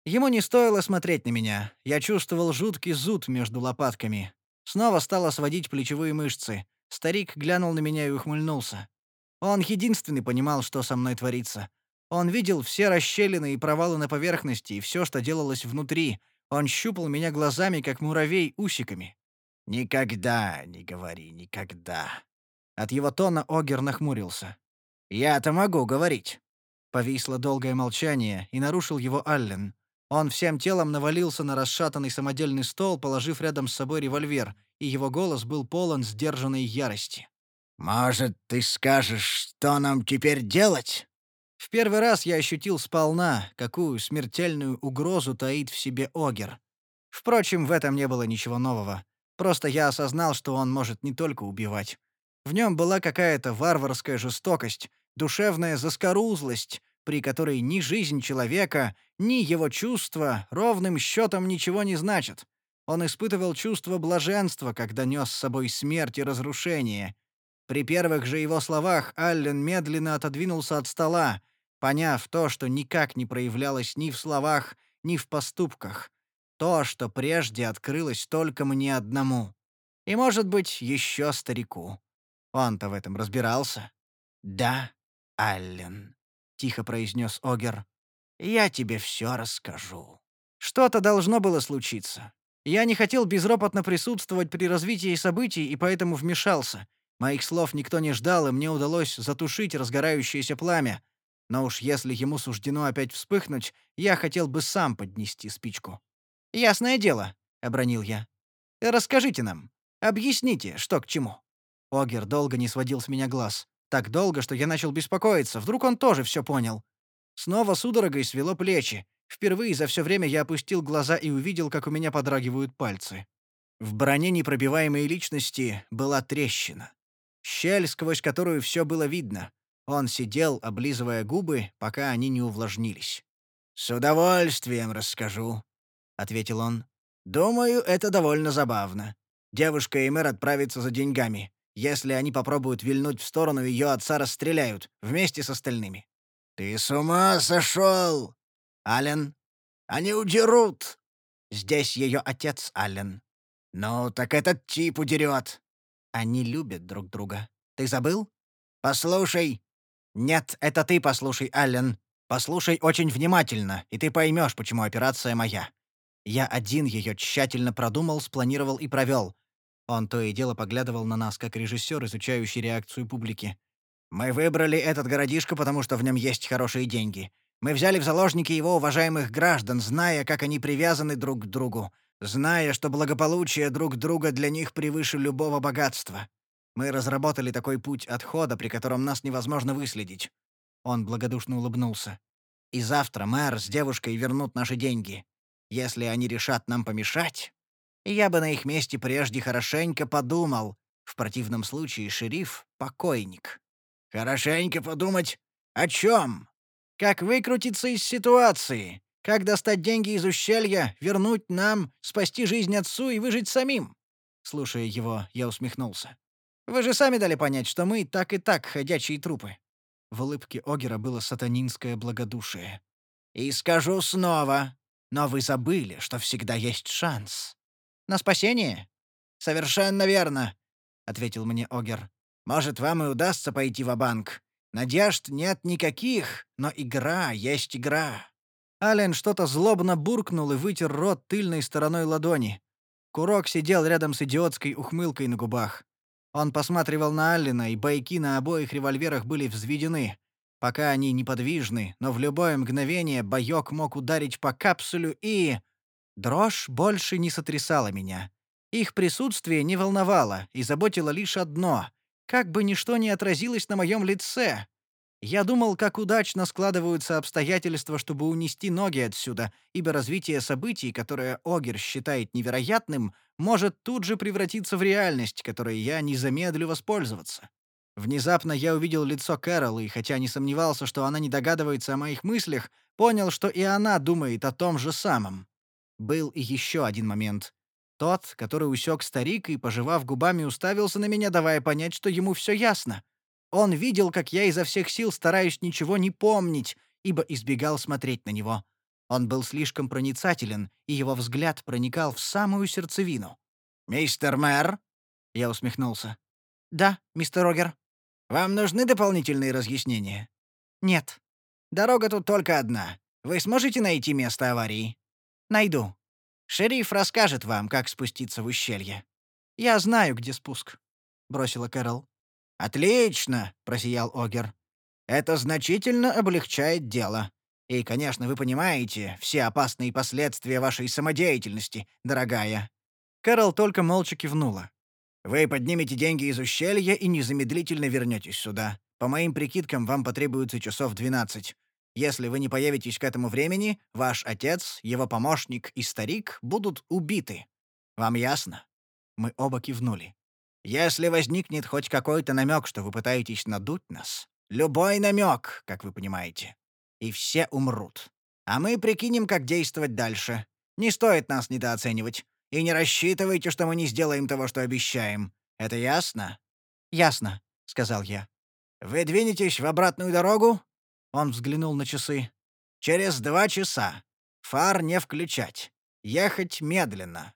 Speaker 2: Ему не стоило смотреть на меня. Я чувствовал жуткий зуд между лопатками. Снова стало сводить плечевые мышцы. Старик глянул на меня и ухмыльнулся. Он единственный понимал, что со мной творится. Он видел все расщелины и провалы на поверхности и все, что делалось внутри. Он щупал меня глазами, как муравей, усиками. «Никогда не говори никогда». От его тона Огер нахмурился. «Я-то могу говорить». Повисло долгое молчание, и нарушил его Аллен. Он всем телом навалился на расшатанный самодельный стол, положив рядом с собой револьвер, и его голос был полон сдержанной ярости. «Может, ты скажешь, что нам теперь делать?» В первый раз я ощутил сполна, какую смертельную угрозу таит в себе Огер. Впрочем, в этом не было ничего нового. Просто я осознал, что он может не только убивать. В нем была какая-то варварская жестокость, душевная заскорузлость, при которой ни жизнь человека, ни его чувства ровным счетом ничего не значат. Он испытывал чувство блаженства, когда нес с собой смерть и разрушение. При первых же его словах Аллен медленно отодвинулся от стола, поняв то, что никак не проявлялось ни в словах, ни в поступках. То, что прежде открылось только мне одному. И, может быть, еще старику. Он-то в этом разбирался. «Да, Аллен», — тихо произнес Огер. «Я тебе все расскажу». Что-то должно было случиться. Я не хотел безропотно присутствовать при развитии событий и поэтому вмешался. Моих слов никто не ждал, и мне удалось затушить разгорающееся пламя, но уж если ему суждено опять вспыхнуть, я хотел бы сам поднести спичку. «Ясное дело», — обронил я. «Расскажите нам. Объясните, что к чему». Огер долго не сводил с меня глаз. Так долго, что я начал беспокоиться. Вдруг он тоже все понял. Снова судорогой свело плечи. Впервые за все время я опустил глаза и увидел, как у меня подрагивают пальцы. В броне непробиваемой личности была трещина. Щель, сквозь которую все было видно. Он сидел, облизывая губы, пока они не увлажнились. «С удовольствием расскажу», — ответил он. «Думаю, это довольно забавно. Девушка и мэр отправятся за деньгами. Если они попробуют вильнуть в сторону, ее отца расстреляют, вместе с остальными». «Ты с ума сошел, Ален? Они удерут!» «Здесь ее отец, Аллен». «Ну, так этот тип удерет». «Они любят друг друга. Ты забыл?» «Послушай». «Нет, это ты послушай, Аллен. Послушай очень внимательно, и ты поймешь, почему операция моя. Я один ее тщательно продумал, спланировал и провел. Он то и дело поглядывал на нас, как режиссер, изучающий реакцию публики. «Мы выбрали этот городишко, потому что в нем есть хорошие деньги. Мы взяли в заложники его уважаемых граждан, зная, как они привязаны друг к другу, зная, что благополучие друг друга для них превыше любого богатства. Мы разработали такой путь отхода, при котором нас невозможно выследить». Он благодушно улыбнулся. «И завтра мэр с девушкой вернут наши деньги. Если они решат нам помешать, я бы на их месте прежде хорошенько подумал. В противном случае шериф — покойник. Хорошенько подумать о чем? Как выкрутиться из ситуации? Как достать деньги из ущелья, вернуть нам, спасти жизнь отцу и выжить самим? Слушая его, я усмехнулся. Вы же сами дали понять, что мы так и так ходячие трупы. В улыбке Огера было сатанинское благодушие. И скажу снова, но вы забыли, что всегда есть шанс. На спасение? Совершенно верно, ответил мне Огер. Может, вам и удастся пойти в банк Надежд нет никаких, но игра есть игра. Ален что-то злобно буркнул и вытер рот тыльной стороной ладони. Курок сидел рядом с идиотской ухмылкой на губах. Он посматривал на Аллена, и бойки на обоих револьверах были взведены. Пока они неподвижны, но в любое мгновение боёк мог ударить по капсулю и... Дрожь больше не сотрясала меня. Их присутствие не волновало и заботило лишь одно — как бы ничто не отразилось на моем лице. Я думал, как удачно складываются обстоятельства, чтобы унести ноги отсюда, ибо развитие событий, которое Огер считает невероятным, может тут же превратиться в реальность, которой я не замедлю воспользоваться. Внезапно я увидел лицо Кэрол, и хотя не сомневался, что она не догадывается о моих мыслях, понял, что и она думает о том же самом. Был и еще один момент. Тот, который усек старик и, пожевав губами, уставился на меня, давая понять, что ему все ясно. Он видел, как я изо всех сил стараюсь ничего не помнить, ибо избегал смотреть на него. Он был слишком проницателен, и его взгляд проникал в самую сердцевину. «Мистер мэр?» — я усмехнулся. «Да, мистер Рогер». «Вам нужны дополнительные разъяснения?» «Нет. Дорога тут только одна. Вы сможете найти место аварии?» Найду. Шериф расскажет вам, как спуститься в ущелье. Я знаю, где спуск, бросила Кэрол. Отлично, просиял Огер. Это значительно облегчает дело. И, конечно, вы понимаете все опасные последствия вашей самодеятельности, дорогая. Кэрол только молча кивнула. Вы поднимете деньги из ущелья и незамедлительно вернетесь сюда. По моим прикидкам, вам потребуется часов двенадцать. Если вы не появитесь к этому времени, ваш отец, его помощник и старик будут убиты. Вам ясно?» Мы оба кивнули. «Если возникнет хоть какой-то намек, что вы пытаетесь надуть нас, любой намек, как вы понимаете, и все умрут. А мы прикинем, как действовать дальше. Не стоит нас недооценивать. И не рассчитывайте, что мы не сделаем того, что обещаем. Это ясно?» «Ясно», — сказал я. «Вы двинетесь в обратную дорогу?» Он взглянул на часы. «Через два часа. Фар не включать. Ехать медленно.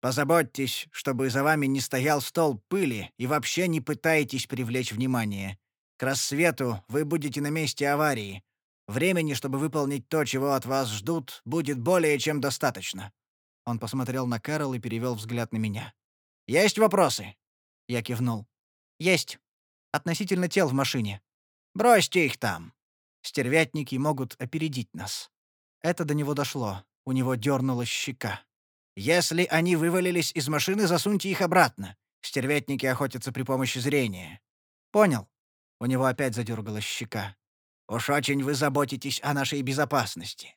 Speaker 2: Позаботьтесь, чтобы за вами не стоял стол пыли и вообще не пытайтесь привлечь внимание. К рассвету вы будете на месте аварии. Времени, чтобы выполнить то, чего от вас ждут, будет более чем достаточно». Он посмотрел на Кэрол и перевел взгляд на меня. «Есть вопросы?» Я кивнул. «Есть. Относительно тел в машине. Бросьте их там. Стервятники могут опередить нас. Это до него дошло. У него дернулась щека. Если они вывалились из машины, засуньте их обратно. Стервятники охотятся при помощи зрения. Понял. У него опять задергалась щека. Уж очень вы заботитесь о нашей безопасности.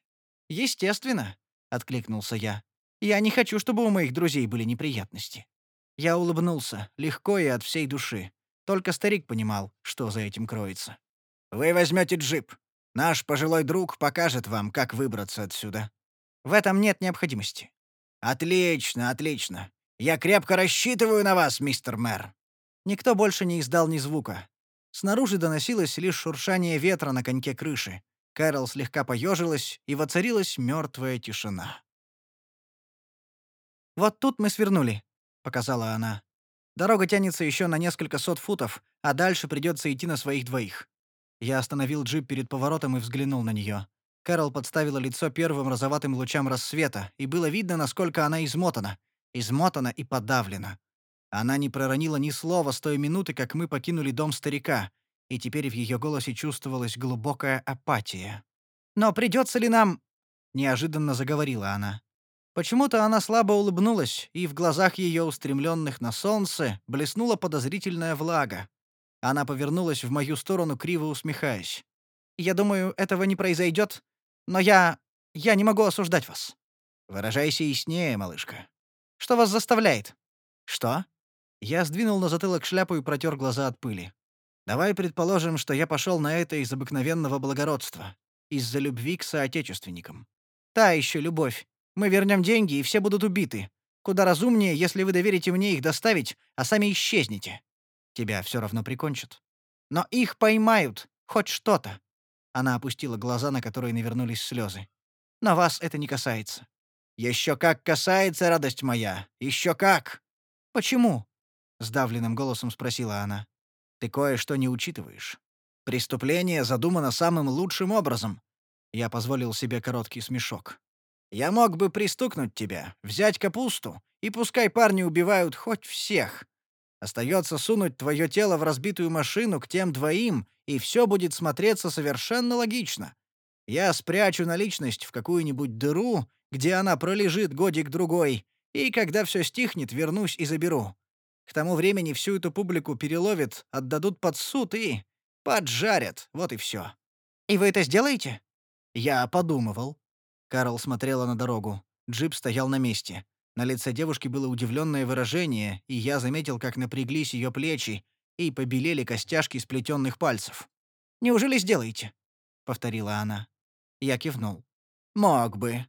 Speaker 2: Естественно, откликнулся я. Я не хочу, чтобы у моих друзей были неприятности. Я улыбнулся, легко и от всей души. Только старик понимал, что за этим кроется. Вы возьмете джип. Наш пожилой друг покажет вам, как выбраться отсюда. В этом нет необходимости. Отлично, отлично. Я крепко рассчитываю на вас, мистер мэр. Никто больше не издал ни звука. Снаружи доносилось лишь шуршание ветра на коньке крыши. Кэрол слегка поежилась, и воцарилась мертвая тишина. «Вот тут мы свернули», — показала она. «Дорога тянется еще на несколько сот футов, а дальше придется идти на своих двоих». Я остановил джип перед поворотом и взглянул на нее. Кэрол подставила лицо первым розоватым лучам рассвета, и было видно, насколько она измотана. Измотана и подавлена. Она не проронила ни слова с той минуты, как мы покинули дом старика, и теперь в ее голосе чувствовалась глубокая апатия. «Но придется ли нам...» — неожиданно заговорила она. Почему-то она слабо улыбнулась, и в глазах ее, устремленных на солнце, блеснула подозрительная влага. Она повернулась в мою сторону, криво усмехаясь. «Я думаю, этого не произойдет, но я... я не могу осуждать вас». «Выражайся яснее, малышка». «Что вас заставляет?» «Что?» Я сдвинул на затылок шляпу и протер глаза от пыли. «Давай предположим, что я пошел на это из обыкновенного благородства, из-за любви к соотечественникам. Та еще любовь. Мы вернем деньги, и все будут убиты. Куда разумнее, если вы доверите мне их доставить, а сами исчезнете. Тебя все равно прикончат. Но их поймают, хоть что-то. Она опустила глаза, на которые навернулись слезы. Но вас это не касается. Еще как касается, радость моя. Еще как. Почему? сдавленным голосом спросила она. Ты кое-что не учитываешь. Преступление задумано самым лучшим образом. Я позволил себе короткий смешок. Я мог бы пристукнуть тебя, взять капусту, и пускай парни убивают хоть всех. Остается сунуть твое тело в разбитую машину к тем двоим, и все будет смотреться совершенно логично. Я спрячу наличность в какую-нибудь дыру, где она пролежит годик-другой, и когда все стихнет, вернусь и заберу. К тому времени всю эту публику переловят, отдадут под суд и... поджарят, вот и все. «И вы это сделаете?» «Я подумывал». Карл смотрела на дорогу. Джип стоял на месте. На лице девушки было удивленное выражение, и я заметил, как напряглись ее плечи и побелели костяшки сплетенных пальцев. «Неужели сделаете?» — повторила она. Я кивнул. «Мог бы».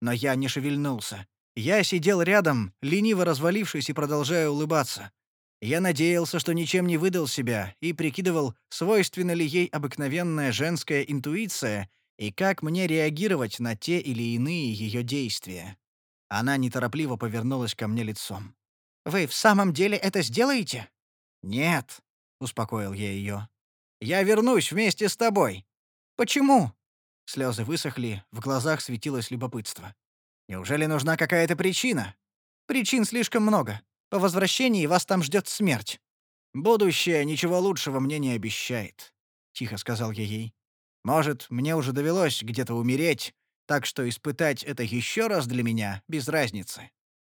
Speaker 2: Но я не шевельнулся. Я сидел рядом, лениво развалившись и продолжая улыбаться. Я надеялся, что ничем не выдал себя, и прикидывал, свойственна ли ей обыкновенная женская интуиция и как мне реагировать на те или иные ее действия. Она неторопливо повернулась ко мне лицом. «Вы в самом деле это сделаете?» «Нет», — успокоил я ее. «Я вернусь вместе с тобой». «Почему?» Слезы высохли, в глазах светилось любопытство. Неужели нужна какая-то причина? Причин слишком много. По возвращении вас там ждет смерть. Будущее ничего лучшего мне не обещает, тихо сказал я ей. Может, мне уже довелось где-то умереть, так что испытать это еще раз для меня без разницы.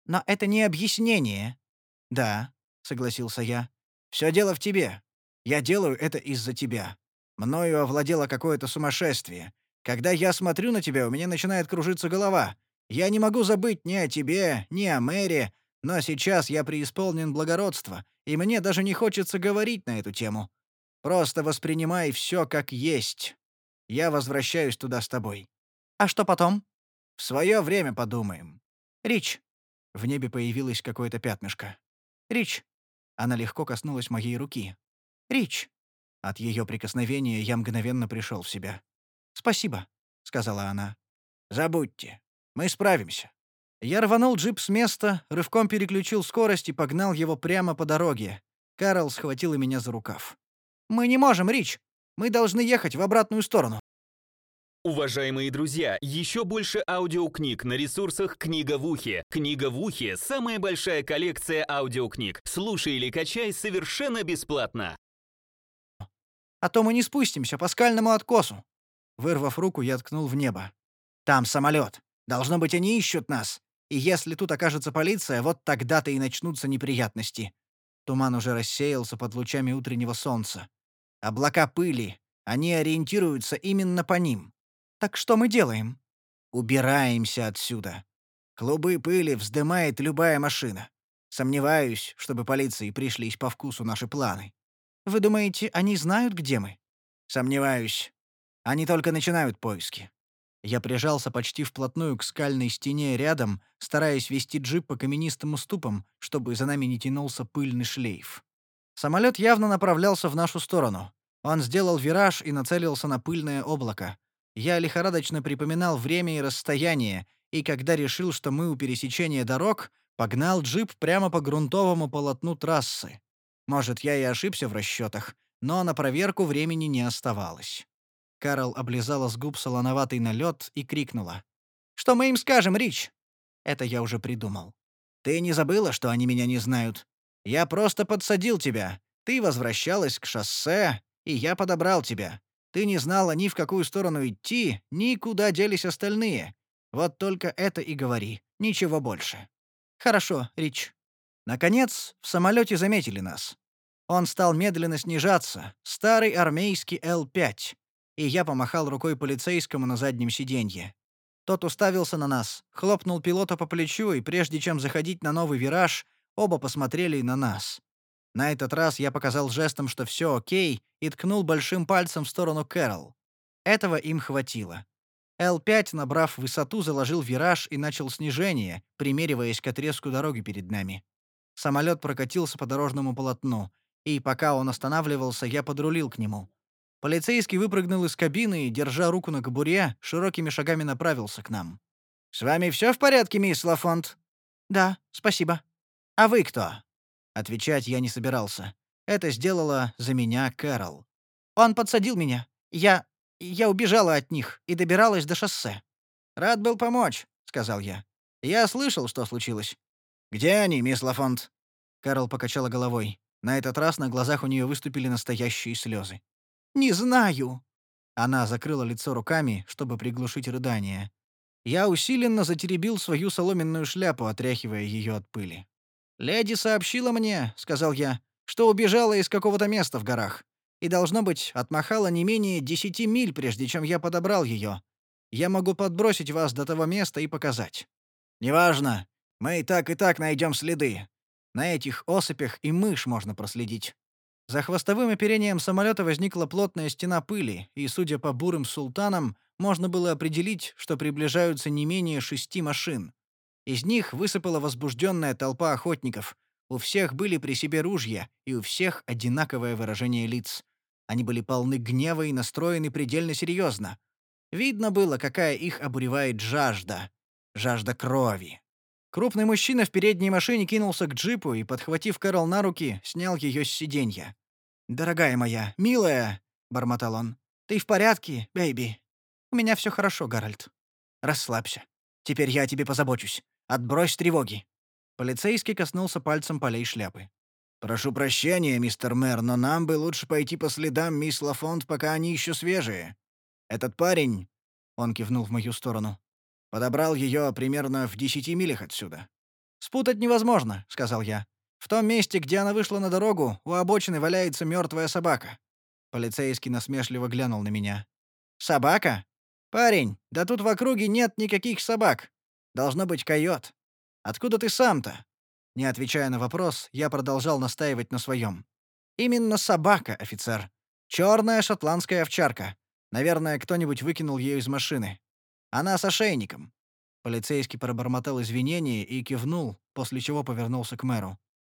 Speaker 2: Но это не объяснение. Да, согласился я. Все дело в тебе. Я делаю это из-за тебя. Мною овладело какое-то сумасшествие. Когда я смотрю на тебя, у меня начинает кружиться голова. Я не могу забыть ни о тебе, ни о Мэри, но сейчас я преисполнен благородства, и мне даже не хочется говорить на эту тему. Просто воспринимай все как есть. Я возвращаюсь туда с тобой. А что потом? В свое время подумаем. Рич. В небе появилось какое-то пятнышко. Рич. Она легко коснулась моей руки. Рич. От ее прикосновения я мгновенно пришел в себя. «Спасибо», — сказала она. «Забудьте. Мы справимся». Я рванул джип с места, рывком переключил скорость и погнал его прямо по дороге. Карл схватил меня за рукав. «Мы не можем, Рич. Мы должны ехать в обратную сторону».
Speaker 3: Уважаемые друзья, еще больше аудиокниг на ресурсах «Книга в ухе». «Книга в ухе» — самая большая коллекция аудиокниг. Слушай или качай совершенно бесплатно.
Speaker 2: «А то мы не спустимся по скальному откосу». Вырвав руку, я ткнул в небо. «Там самолет. Должно быть, они ищут нас. И если тут окажется полиция, вот тогда-то и начнутся неприятности. Туман уже рассеялся под лучами утреннего солнца. Облака пыли. Они ориентируются именно по ним. Так что мы делаем? Убираемся отсюда. Клубы пыли вздымает любая машина. Сомневаюсь, чтобы полиции пришлись по вкусу наши планы. Вы думаете, они знают, где мы? Сомневаюсь. Они только начинают поиски. Я прижался почти вплотную к скальной стене рядом, стараясь вести джип по каменистым уступам, чтобы за нами не тянулся пыльный шлейф. Самолет явно направлялся в нашу сторону. Он сделал вираж и нацелился на пыльное облако. Я лихорадочно припоминал время и расстояние, и когда решил, что мы у пересечения дорог, погнал джип прямо по грунтовому полотну трассы. Может, я и ошибся в расчетах, но на проверку времени не оставалось. Карл облизала с губ солоноватый налет и крикнула. «Что мы им скажем, Рич?» Это я уже придумал. «Ты не забыла, что они меня не знают? Я просто подсадил тебя. Ты возвращалась к шоссе, и я подобрал тебя. Ты не знала ни в какую сторону идти, ни куда делись остальные. Вот только это и говори, ничего больше». «Хорошо, Рич». Наконец, в самолете заметили нас. Он стал медленно снижаться, старый армейский Л-5, и я помахал рукой полицейскому на заднем сиденье. Тот уставился на нас, хлопнул пилота по плечу, и прежде чем заходить на новый вираж, оба посмотрели на нас. На этот раз я показал жестом, что все окей, и ткнул большим пальцем в сторону Кэрол. Этого им хватило. Л-5, набрав высоту, заложил вираж и начал снижение, примериваясь к отрезку дороги перед нами. Самолет прокатился по дорожному полотну, и пока он останавливался, я подрулил к нему. Полицейский выпрыгнул из кабины и, держа руку на кобуре, широкими шагами направился к нам. «С вами все в порядке, мисс Лафонт?» «Да, спасибо». «А вы кто?» Отвечать я не собирался. Это сделала за меня Кэрол. «Он подсадил меня. Я... я убежала от них и добиралась до шоссе». «Рад был помочь», — сказал я. «Я слышал, что случилось». «Где они, мисс Лафонт?» Кэрол покачала головой. На этот раз на глазах у нее выступили настоящие слезы. «Не знаю». Она закрыла лицо руками, чтобы приглушить рыдание. Я усиленно затеребил свою соломенную шляпу, отряхивая ее от пыли. «Леди сообщила мне», — сказал я, — «что убежала из какого-то места в горах. И, должно быть, отмахала не менее десяти миль, прежде чем я подобрал ее. Я могу подбросить вас до того места и показать». «Неважно. Мы и так, и так найдем следы. На этих осыпях и мышь можно проследить. За хвостовым оперением самолета возникла плотная стена пыли, и, судя по бурым султанам, можно было определить, что приближаются не менее шести машин. Из них высыпала возбужденная толпа охотников. У всех были при себе ружья, и у всех одинаковое выражение лиц. Они были полны гнева и настроены предельно серьезно. Видно было, какая их обуревает жажда. Жажда крови. Крупный мужчина в передней машине кинулся к джипу и, подхватив Кэрол на руки, снял ее с сиденья. «Дорогая моя, милая!» — бормотал он. «Ты в порядке, baby?» «У меня все хорошо, Гарольд». «Расслабься. Теперь я о тебе позабочусь. Отбрось тревоги». Полицейский коснулся пальцем полей шляпы. «Прошу прощения, мистер мэр, но нам бы лучше пойти по следам мисс Лафонт, пока они еще свежие. Этот парень...» — он кивнул в мою сторону. Подобрал ее примерно в десяти милях отсюда. «Спутать невозможно», — сказал я. «В том месте, где она вышла на дорогу, у обочины валяется мертвая собака». Полицейский насмешливо глянул на меня. «Собака? Парень, да тут в округе нет никаких собак. Должно быть койот. Откуда ты сам-то?» Не отвечая на вопрос, я продолжал настаивать на своем. «Именно собака, офицер. Черная шотландская овчарка. Наверное, кто-нибудь выкинул ее из машины. Она с ошейником». Полицейский пробормотал извинения и кивнул, после чего повернулся к мэру.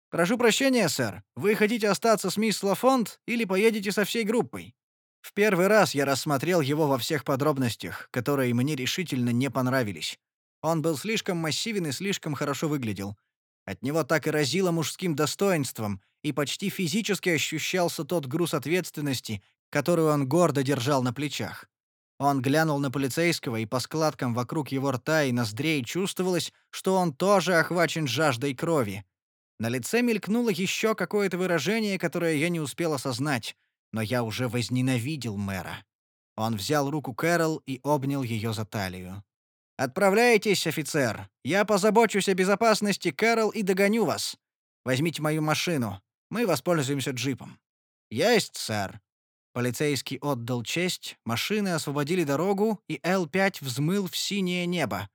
Speaker 2: «Прошу прощения, сэр. Вы хотите остаться с мисс Лафонт или поедете со всей группой?» В первый раз я рассмотрел его во всех подробностях, которые мне решительно не понравились. Он был слишком массивен и слишком хорошо выглядел. От него так и разило мужским достоинством, и почти физически ощущался тот груз ответственности, которую он гордо держал на плечах. Он глянул на полицейского, и по складкам вокруг его рта и ноздрей чувствовалось, что он тоже охвачен жаждой крови. На лице мелькнуло еще какое-то выражение, которое я не успел осознать, но я уже возненавидел мэра. Он взял руку Кэрол и обнял ее за талию. «Отправляйтесь, офицер. Я позабочусь о безопасности Кэрол и догоню вас. Возьмите мою машину. Мы воспользуемся джипом». «Есть, сэр», Полицейский отдал честь, машины освободили дорогу, и Л-5 взмыл в синее небо.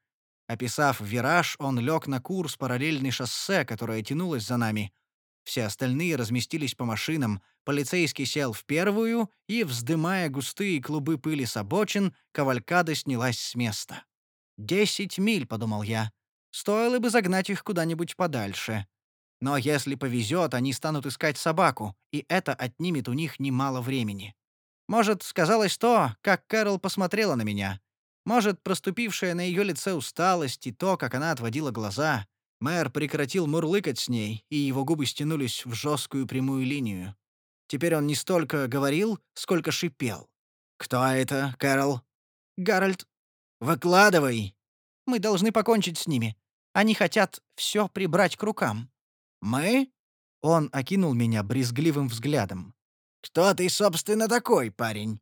Speaker 2: Описав вираж, он лег на курс параллельной шоссе, которое тянулось за нами. Все остальные разместились по машинам, полицейский сел в первую, и, вздымая густые клубы пыли с обочин, кавалькада снялась с места. «Десять миль», — подумал я. «Стоило бы загнать их куда-нибудь подальше». Но если повезет, они станут искать собаку, и это отнимет у них немало времени. Может, сказалось то, как Кэрол посмотрела на меня. Может, проступившая на ее лице усталость и то, как она отводила глаза. Мэр прекратил мурлыкать с ней, и его губы стянулись в жесткую прямую линию. Теперь он не столько говорил, сколько шипел. «Кто это, Кэрол?» «Гарольд». «Выкладывай!» «Мы должны покончить с ними. Они хотят все прибрать к рукам». «Мы?» Он окинул меня брезгливым взглядом. «Кто ты, собственно, такой, парень?»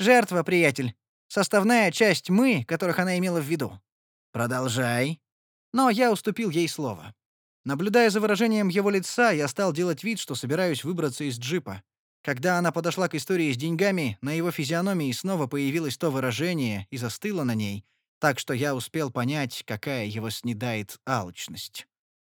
Speaker 2: «Жертва, приятель. Составная часть «мы», которых она имела в виду». «Продолжай». Но я уступил ей слово. Наблюдая за выражением его лица, я стал делать вид, что собираюсь выбраться из джипа. Когда она подошла к истории с деньгами, на его физиономии снова появилось то выражение и застыло на ней, так что я успел понять, какая его снедает алчность.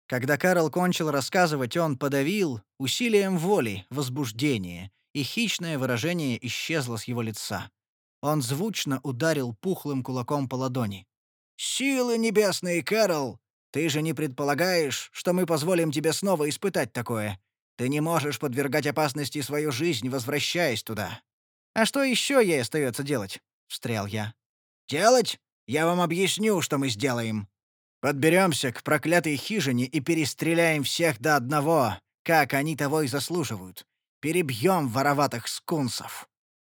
Speaker 2: Когда Карл кончил рассказывать, он подавил усилием воли возбуждение, и хищное выражение исчезло с его лица. Он звучно ударил пухлым кулаком по ладони. «Силы небесные, Кэрол! Ты же не предполагаешь, что мы позволим тебе снова испытать такое? Ты не можешь подвергать опасности свою жизнь, возвращаясь туда». «А что еще ей остается делать?» — встрял я. «Делать? Я вам объясню, что мы сделаем. Подберемся к проклятой хижине и перестреляем всех до одного, как они того и заслуживают. Перебьем вороватых скунсов.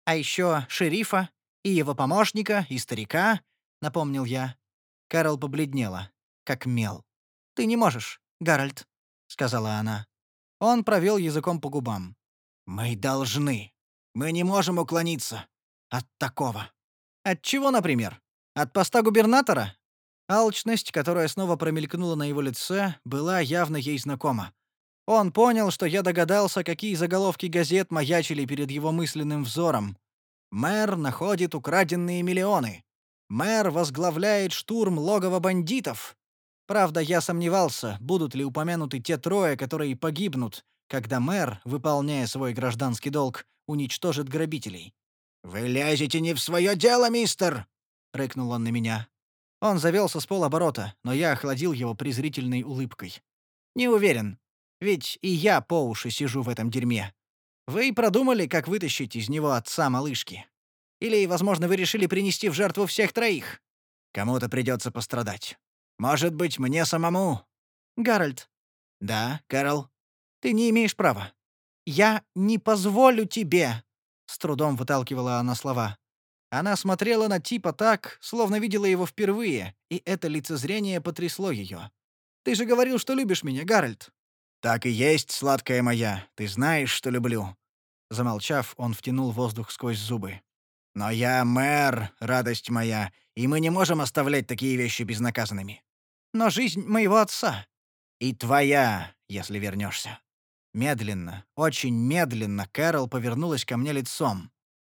Speaker 2: А еще шерифа и его помощника, и старика, — напомнил я. Карл побледнела, как мел. «Ты не можешь, Гарольд», — сказала она. Он провел языком по губам. «Мы должны. Мы не можем уклониться. От такого». «От чего, например? От поста губернатора?» Алчность, которая снова промелькнула на его лице, была явно ей знакома. Он понял, что я догадался, какие заголовки газет маячили перед его мысленным взором. «Мэр находит украденные миллионы». «Мэр возглавляет штурм логова бандитов». Правда, я сомневался, будут ли упомянуты те трое, которые погибнут, когда мэр, выполняя свой гражданский долг, уничтожит грабителей. «Вы лезете не в свое дело, мистер!» — рыкнул он на меня. Он завелся с полоборота, но я охладил его презрительной улыбкой. «Не уверен. Ведь и я по уши сижу в этом дерьме. Вы продумали, как вытащить из него отца малышки? Или, возможно, вы решили принести в жертву всех троих? Кому-то придется пострадать. Может быть, мне самому?» «Гарольд». «Да, Кэрол?» «Ты не имеешь права. Я не позволю тебе!» С трудом выталкивала она слова. Она смотрела на типа так, словно видела его впервые, и это лицезрение потрясло ее. «Ты же говорил, что любишь меня, Гарольд». «Так и есть, сладкая моя. Ты знаешь, что люблю». Замолчав, он втянул воздух сквозь зубы. «Но я мэр, радость моя, и мы не можем оставлять такие вещи безнаказанными. Но жизнь моего отца. И твоя, если вернешься. Медленно, очень медленно Кэрол повернулась ко мне лицом.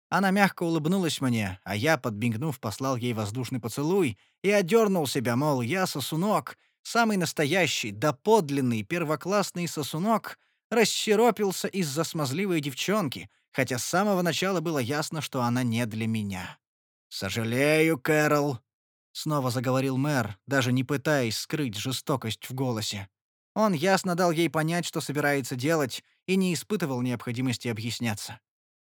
Speaker 2: Она мягко улыбнулась мне, а я, подбегнув, послал ей воздушный поцелуй и одернул себя, мол, я сосунок, самый настоящий, доподлинный, первоклассный сосунок, расщеропился из-за смазливой девчонки, хотя с самого начала было ясно, что она не для меня. «Сожалею, Кэрол», — снова заговорил мэр, даже не пытаясь скрыть жестокость в голосе. Он ясно дал ей понять, что собирается делать, и не испытывал необходимости объясняться.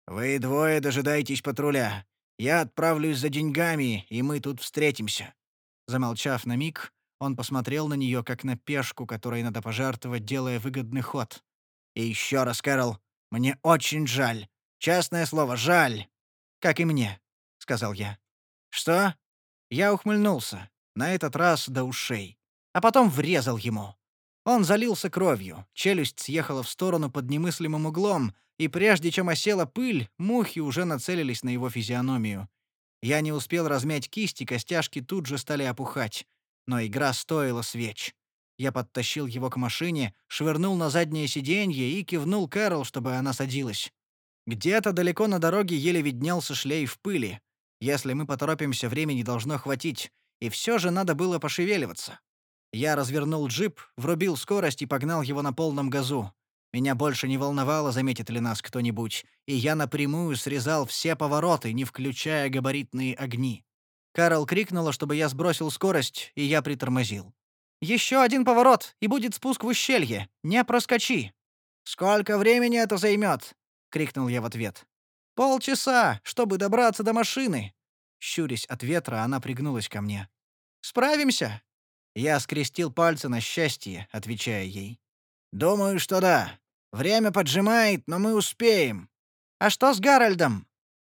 Speaker 2: «Вы двое дожидаетесь патруля. Я отправлюсь за деньгами, и мы тут встретимся». Замолчав на миг, он посмотрел на нее, как на пешку, которой надо пожертвовать, делая выгодный ход. «И еще раз, Кэрол, мне очень жаль. Честное слово, жаль. Как и мне», — сказал я. «Что?» Я ухмыльнулся, на этот раз до ушей, а потом врезал ему. Он залился кровью, челюсть съехала в сторону под немыслимым углом, и прежде чем осела пыль, мухи уже нацелились на его физиономию. Я не успел размять кисти, костяшки тут же стали опухать. Но игра стоила свеч. Я подтащил его к машине, швырнул на заднее сиденье и кивнул Кэрол, чтобы она садилась. Где-то далеко на дороге еле виднелся шлейф пыли. Если мы поторопимся, времени должно хватить, и все же надо было пошевеливаться. Я развернул джип, врубил скорость и погнал его на полном газу. Меня больше не волновало, заметит ли нас кто-нибудь, и я напрямую срезал все повороты, не включая габаритные огни. Карл крикнула, чтобы я сбросил скорость, и я притормозил. Еще один поворот, и будет спуск в ущелье. Не проскочи!» «Сколько времени это займет?» — крикнул я в ответ. «Полчаса, чтобы добраться до машины!» Щурясь от ветра, она пригнулась ко мне. «Справимся?» Я скрестил пальцы на счастье, отвечая ей. «Думаю, что да. Время поджимает, но мы успеем. А что с Гарольдом?»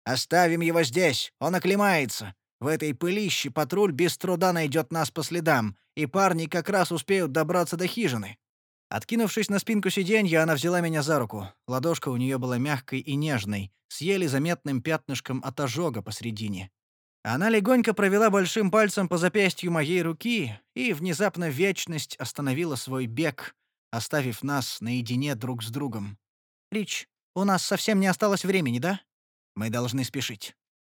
Speaker 2: «Оставим его здесь, он оклемается. В этой пылище патруль без труда найдет нас по следам, и парни как раз успеют добраться до хижины». Откинувшись на спинку сиденья, она взяла меня за руку. Ладошка у нее была мягкой и нежной, с еле заметным пятнышком от ожога посредине. Она легонько провела большим пальцем по запястью моей руки и внезапно вечность остановила свой бег, оставив нас наедине друг с другом. «Рич, у нас совсем не осталось времени, да? Мы должны спешить.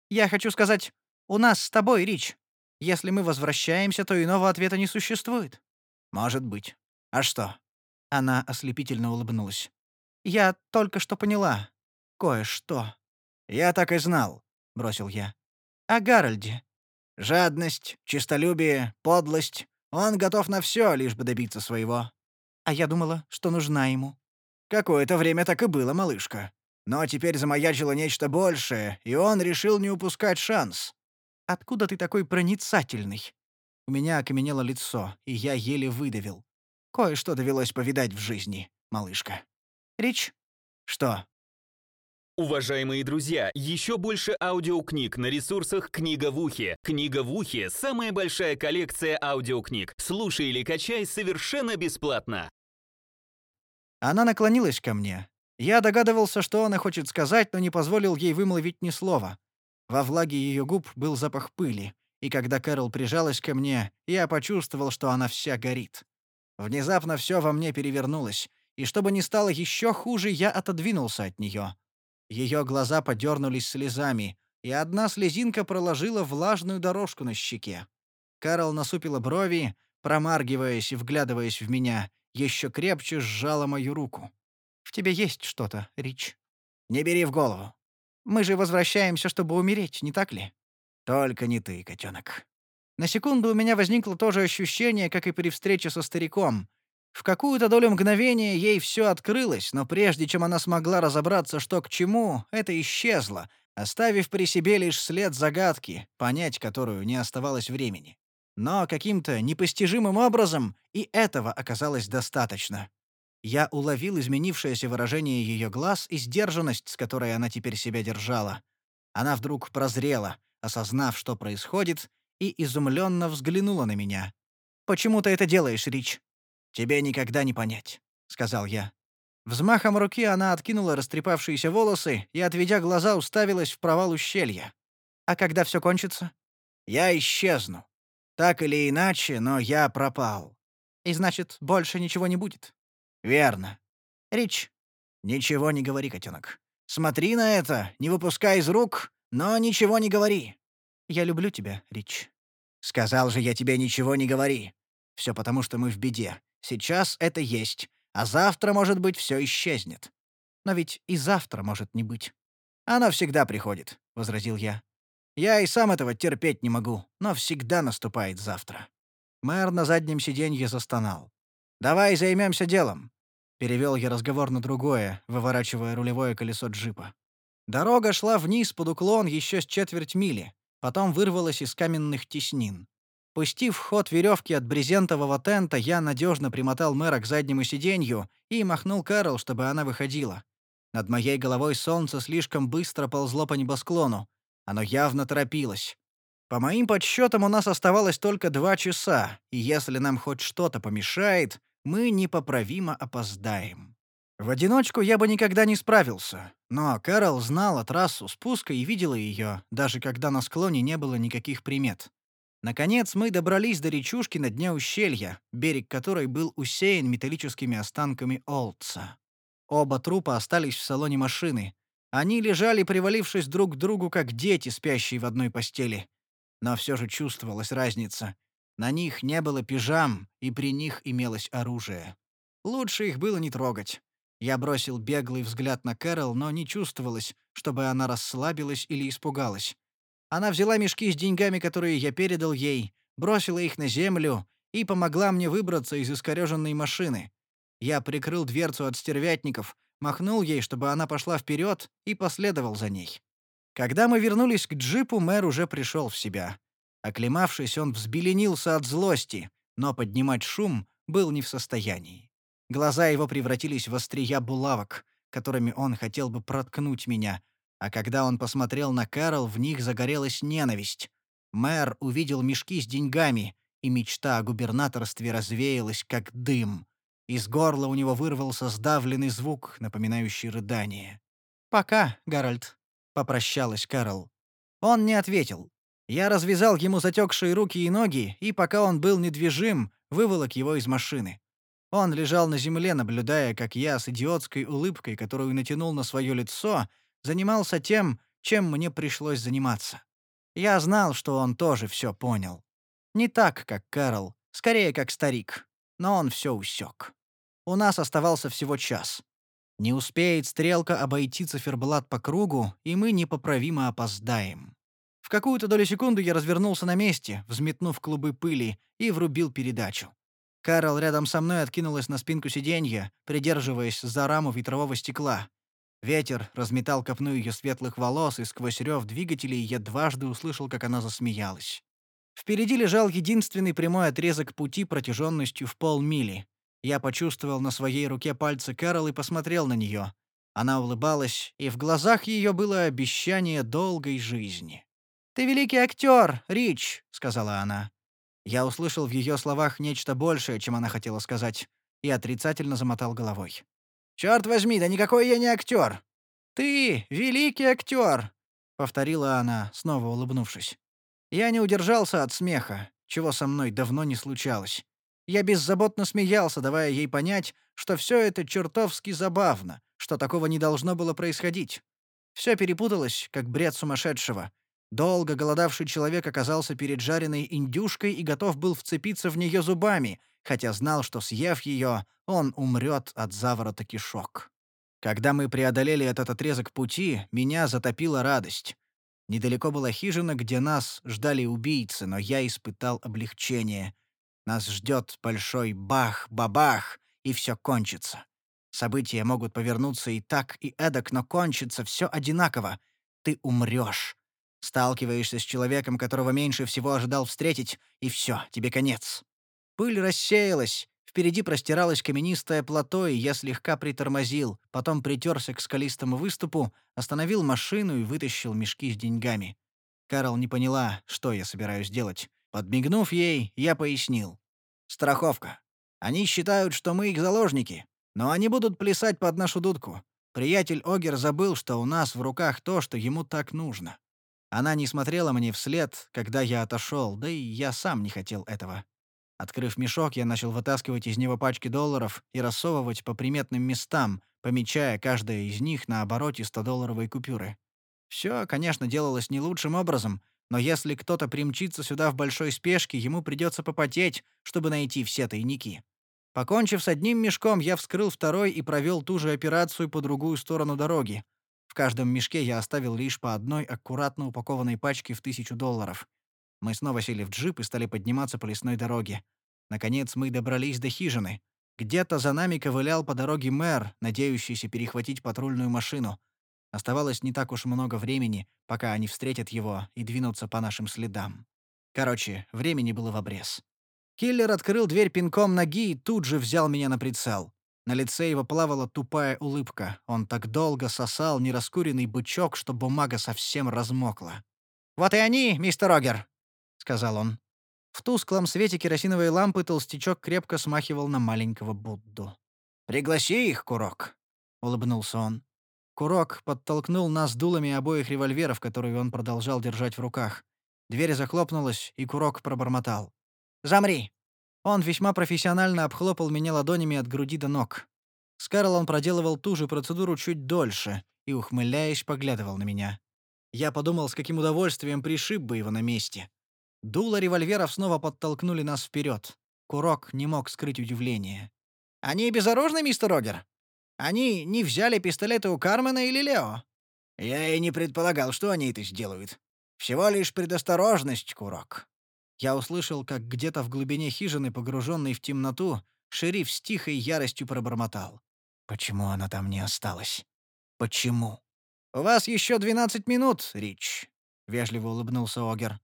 Speaker 2: Я хочу сказать, у нас с тобой, Рич. Если мы возвращаемся, то иного ответа не существует». «Может быть. А что?» Она ослепительно улыбнулась. «Я только что поняла. Кое-что». «Я так и знал», — бросил я. «О Гарольде». «Жадность, честолюбие, подлость. Он готов на все, лишь бы добиться своего». «А я думала, что нужна ему». «Какое-то время так и было, малышка. Но теперь замаячило нечто большее, и он решил не упускать шанс». «Откуда ты такой проницательный?» У меня окаменело лицо, и я еле выдавил. Кое-что довелось повидать в жизни, малышка. Рич? Что?
Speaker 3: Уважаемые друзья, еще больше аудиокниг на ресурсах «Книга в ухе». «Книга в ухе» — самая большая коллекция аудиокниг. Слушай или качай совершенно бесплатно.
Speaker 2: Она наклонилась ко мне. Я догадывался, что она хочет сказать, но не позволил ей вымолвить ни слова. Во влаге ее губ был запах пыли, и когда Кэрол прижалась ко мне, я почувствовал, что она вся горит. Внезапно все во мне перевернулось, и чтобы не стало еще хуже, я отодвинулся от нее. Ее глаза подернулись слезами, и одна слезинка проложила влажную дорожку на щеке. Карл насупила брови, промаргиваясь и вглядываясь в меня, еще крепче сжала мою руку. «В тебе есть что-то, Рич. Не бери в голову. Мы же возвращаемся, чтобы умереть, не так ли?» «Только не ты, котенок. На секунду у меня возникло то же ощущение, как и при встрече со стариком. В какую-то долю мгновения ей все открылось, но прежде чем она смогла разобраться, что к чему, это исчезло, оставив при себе лишь след загадки, понять которую не оставалось времени. Но каким-то непостижимым образом и этого оказалось достаточно. Я уловил изменившееся выражение ее глаз и сдержанность, с которой она теперь себя держала. Она вдруг прозрела, осознав, что происходит, и изумленно взглянула на меня. «Почему ты это делаешь, Рич?» «Тебе никогда не понять», — сказал я. Взмахом руки она откинула растрепавшиеся волосы и, отведя глаза, уставилась в провал ущелья. «А когда все кончится?» «Я исчезну. Так или иначе, но я пропал». «И значит, больше ничего не будет?» «Верно». «Рич». «Ничего не говори, котенок. Смотри на это, не выпускай из рук, но ничего не говори. Я люблю тебя, Рич. Сказал же я тебе ничего не говори. Все потому, что мы в беде. Сейчас это есть, а завтра, может быть, все исчезнет. Но ведь и завтра может не быть. Оно всегда приходит, возразил я. Я и сам этого терпеть не могу, но всегда наступает завтра. Мэр на заднем сиденье застонал. Давай займемся делом. Перевел я разговор на другое, выворачивая рулевое колесо джипа. Дорога шла вниз под уклон еще с четверть мили потом вырвалась из каменных теснин. Пустив в ход веревки от брезентового тента, я надежно примотал мэра к заднему сиденью и махнул Кэрол, чтобы она выходила. Над моей головой солнце слишком быстро ползло по небосклону. Оно явно торопилось. По моим подсчетам, у нас оставалось только два часа, и если нам хоть что-то помешает, мы непоправимо опоздаем. В одиночку я бы никогда не справился, но Кэрол знала трассу спуска и видела ее, даже когда на склоне не было никаких примет. Наконец мы добрались до речушки на дне ущелья, берег которой был усеян металлическими останками Олдса. Оба трупа остались в салоне машины. Они лежали, привалившись друг к другу, как дети, спящие в одной постели. Но все же чувствовалась разница. На них не было пижам, и при них имелось оружие. Лучше их было не трогать. Я бросил беглый взгляд на Кэрол, но не чувствовалось, чтобы она расслабилась или испугалась. Она взяла мешки с деньгами, которые я передал ей, бросила их на землю и помогла мне выбраться из искореженной машины. Я прикрыл дверцу от стервятников, махнул ей, чтобы она пошла вперед, и последовал за ней. Когда мы вернулись к джипу, мэр уже пришел в себя. Оклемавшись, он взбеленился от злости, но поднимать шум был не в состоянии. Глаза его превратились в острия булавок, которыми он хотел бы проткнуть меня, а когда он посмотрел на Кэрол, в них загорелась ненависть. Мэр увидел мешки с деньгами, и мечта о губернаторстве развеялась, как дым. Из горла у него вырвался сдавленный звук, напоминающий рыдание. «Пока, Гарольд», — попрощалась Кэрол. Он не ответил. Я развязал ему затекшие руки и ноги, и пока он был недвижим, выволок его из машины. Он лежал на земле, наблюдая, как я с идиотской улыбкой, которую натянул на свое лицо, занимался тем, чем мне пришлось заниматься. Я знал, что он тоже все понял. Не так, как Кэрол, скорее, как старик. Но он все усек. У нас оставался всего час. Не успеет стрелка обойти циферблат по кругу, и мы непоправимо опоздаем. В какую-то долю секунды я развернулся на месте, взметнув клубы пыли, и врубил передачу. Карл рядом со мной откинулась на спинку сиденья, придерживаясь за раму ветрового стекла. Ветер разметал копну ее светлых волос, и сквозь рев двигателей я дважды услышал, как она засмеялась. Впереди лежал единственный прямой отрезок пути протяженностью в полмили. Я почувствовал на своей руке пальцы Кэрол и посмотрел на нее. Она улыбалась, и в глазах ее было обещание долгой жизни. «Ты великий актер, Рич», — сказала она. Я услышал в ее словах нечто большее, чем она хотела сказать, и отрицательно замотал головой. «Черт возьми, да никакой я не актер!» «Ты великий актер!» — повторила она, снова улыбнувшись. Я не удержался от смеха, чего со мной давно не случалось. Я беззаботно смеялся, давая ей понять, что все это чертовски забавно, что такого не должно было происходить. Все перепуталось, как бред сумасшедшего. Долго голодавший человек оказался перед жареной индюшкой и готов был вцепиться в нее зубами, хотя знал, что, съев ее, он умрет от заворота кишок. Когда мы преодолели этот отрезок пути, меня затопила радость. Недалеко была хижина, где нас ждали убийцы, но я испытал облегчение. Нас ждет большой бах-бабах, и все кончится. События могут повернуться и так, и эдак, но кончится все одинаково. Ты умрешь. Сталкиваешься с человеком, которого меньше всего ожидал встретить, и все, тебе конец. Пыль рассеялась, Впереди простиралось каменистое плато, и я слегка притормозил, потом притерся к скалистому выступу, остановил машину и вытащил мешки с деньгами. Карл не поняла, что я собираюсь делать. Подмигнув ей, я пояснил. «Страховка. Они считают, что мы их заложники, но они будут плясать под нашу дудку. Приятель Огер забыл, что у нас в руках то, что ему так нужно. Она не смотрела мне вслед, когда я отошел, да и я сам не хотел этого. Открыв мешок, я начал вытаскивать из него пачки долларов и рассовывать по приметным местам, помечая каждое из них на обороте 100-долларовой купюры. Все, конечно, делалось не лучшим образом, но если кто-то примчится сюда в большой спешке, ему придется попотеть, чтобы найти все тайники. Покончив с одним мешком, я вскрыл второй и провел ту же операцию по другую сторону дороги. В каждом мешке я оставил лишь по одной аккуратно упакованной пачке в тысячу долларов. Мы снова сели в джип и стали подниматься по лесной дороге. Наконец мы добрались до хижины. Где-то за нами ковылял по дороге мэр, надеющийся перехватить патрульную машину. Оставалось не так уж много времени, пока они встретят его и двинутся по нашим следам. Короче, времени было в обрез. Киллер открыл дверь пинком ноги и тут же взял меня на прицел. На лице его плавала тупая улыбка. Он так долго сосал нераскуренный бычок, что бумага совсем размокла. «Вот и они, мистер Рогер!» — сказал он. В тусклом свете керосиновой лампы толстячок крепко смахивал на маленького Будду. «Пригласи их, Курок», — улыбнулся он. Курок подтолкнул нас дулами обоих револьверов, которые он продолжал держать в руках. Дверь захлопнулась, и Курок пробормотал. «Замри!» Он весьма профессионально обхлопал меня ладонями от груди до ног. С Карлом проделывал ту же процедуру чуть дольше и, ухмыляясь, поглядывал на меня. Я подумал, с каким удовольствием пришиб бы его на месте. Дуло револьверов снова подтолкнули нас вперед. Курок не мог скрыть удивление. «Они безоружны, мистер Рогер? Они не взяли пистолеты у Кармена или Лео?» «Я и не предполагал, что они это сделают. Всего лишь предосторожность, Курок». Я услышал, как где-то в глубине хижины, погруженной в темноту, шериф с тихой яростью пробормотал. «Почему она там не осталась? Почему?» «У вас еще двенадцать минут, Рич», — вежливо улыбнулся Огер.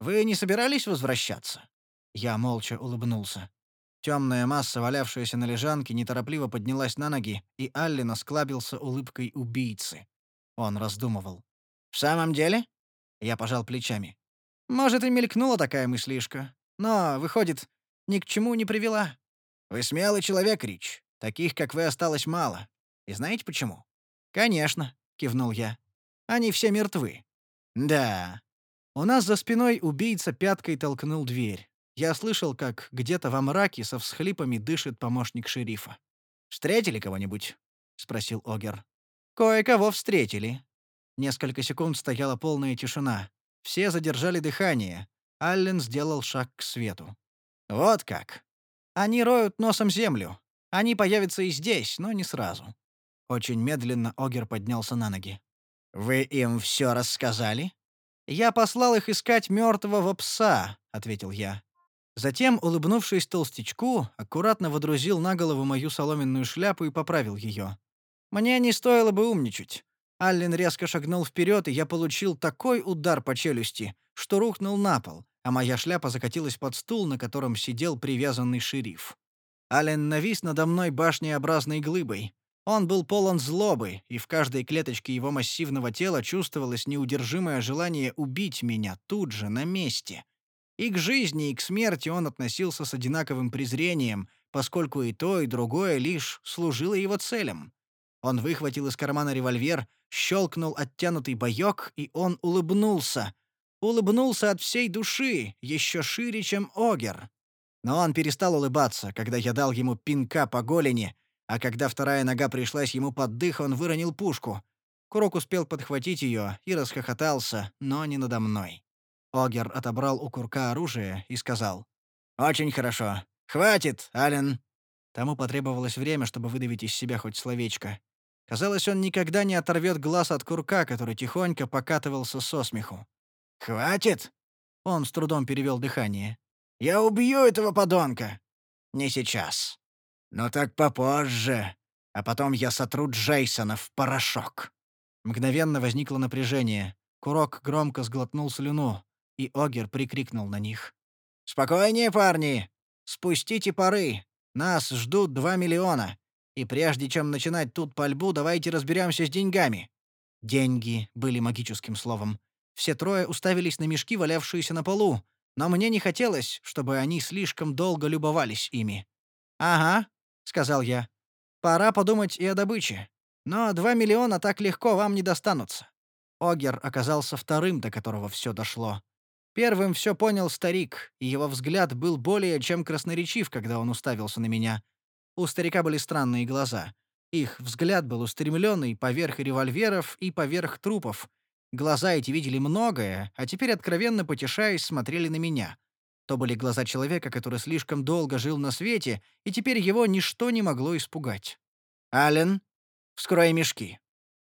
Speaker 2: «Вы не собирались возвращаться?» Я молча улыбнулся. Темная масса, валявшаяся на лежанке, неторопливо поднялась на ноги, и Аллен осклабился улыбкой убийцы. Он раздумывал. «В самом деле?» Я пожал плечами. «Может, и мелькнула такая мыслишка. Но, выходит, ни к чему не привела. Вы смелый человек, Рич. Таких, как вы, осталось мало. И знаете почему?» «Конечно», — кивнул я. «Они все мертвы». «Да». У нас за спиной убийца пяткой толкнул дверь. Я слышал, как где-то во мраке со всхлипами дышит помощник шерифа. «Встретили кого-нибудь?» — спросил Огер. «Кое-кого встретили». Несколько секунд стояла полная тишина. Все задержали дыхание. Аллен сделал шаг к свету. «Вот как. Они роют носом землю. Они появятся и здесь, но не сразу». Очень медленно Огер поднялся на ноги. «Вы им все рассказали?» «Я послал их искать мертвого пса», — ответил я. Затем, улыбнувшись толстячку, аккуратно водрузил на голову мою соломенную шляпу и поправил ее. Мне не стоило бы умничать. Аллен резко шагнул вперед, и я получил такой удар по челюсти, что рухнул на пол, а моя шляпа закатилась под стул, на котором сидел привязанный шериф. Аллен навис надо мной башнеобразной глыбой. Он был полон злобы, и в каждой клеточке его массивного тела чувствовалось неудержимое желание убить меня тут же, на месте. И к жизни, и к смерти он относился с одинаковым презрением, поскольку и то, и другое лишь служило его целям. Он выхватил из кармана револьвер, щелкнул оттянутый боек, и он улыбнулся. Улыбнулся от всей души, еще шире, чем Огер. Но он перестал улыбаться, когда я дал ему пинка по голени, а когда вторая нога пришлась ему под дых, он выронил пушку. Курок успел подхватить ее и расхохотался, но не надо мной. Огер отобрал у курка оружие и сказал. «Очень хорошо. Хватит, Ален!» Тому потребовалось время, чтобы выдавить из себя хоть словечко. Казалось, он никогда не оторвет глаз от курка, который тихонько покатывался со смеху. «Хватит!» Он с трудом перевел дыхание. «Я убью этого подонка!» «Не сейчас. Но так попозже. А потом я сотру Джейсона в порошок». Мгновенно возникло напряжение. Курок громко сглотнул слюну и Огер прикрикнул на них. «Спокойнее, парни! Спустите пары! Нас ждут два миллиона! И прежде чем начинать тут пальбу, давайте разберемся с деньгами!» Деньги были магическим словом. Все трое уставились на мешки, валявшиеся на полу, но мне не хотелось, чтобы они слишком долго любовались ими. «Ага», — сказал я. «Пора подумать и о добыче. Но два миллиона так легко вам не достанутся». Огер оказался вторым, до которого все дошло. Первым все понял старик, и его взгляд был более чем красноречив, когда он уставился на меня. У старика были странные глаза. Их взгляд был устремленный поверх револьверов и поверх трупов. Глаза эти видели многое, а теперь, откровенно потешаясь, смотрели на меня. То были глаза человека, который слишком долго жил на свете, и теперь его ничто не могло испугать. «Аллен, вскрой мешки»,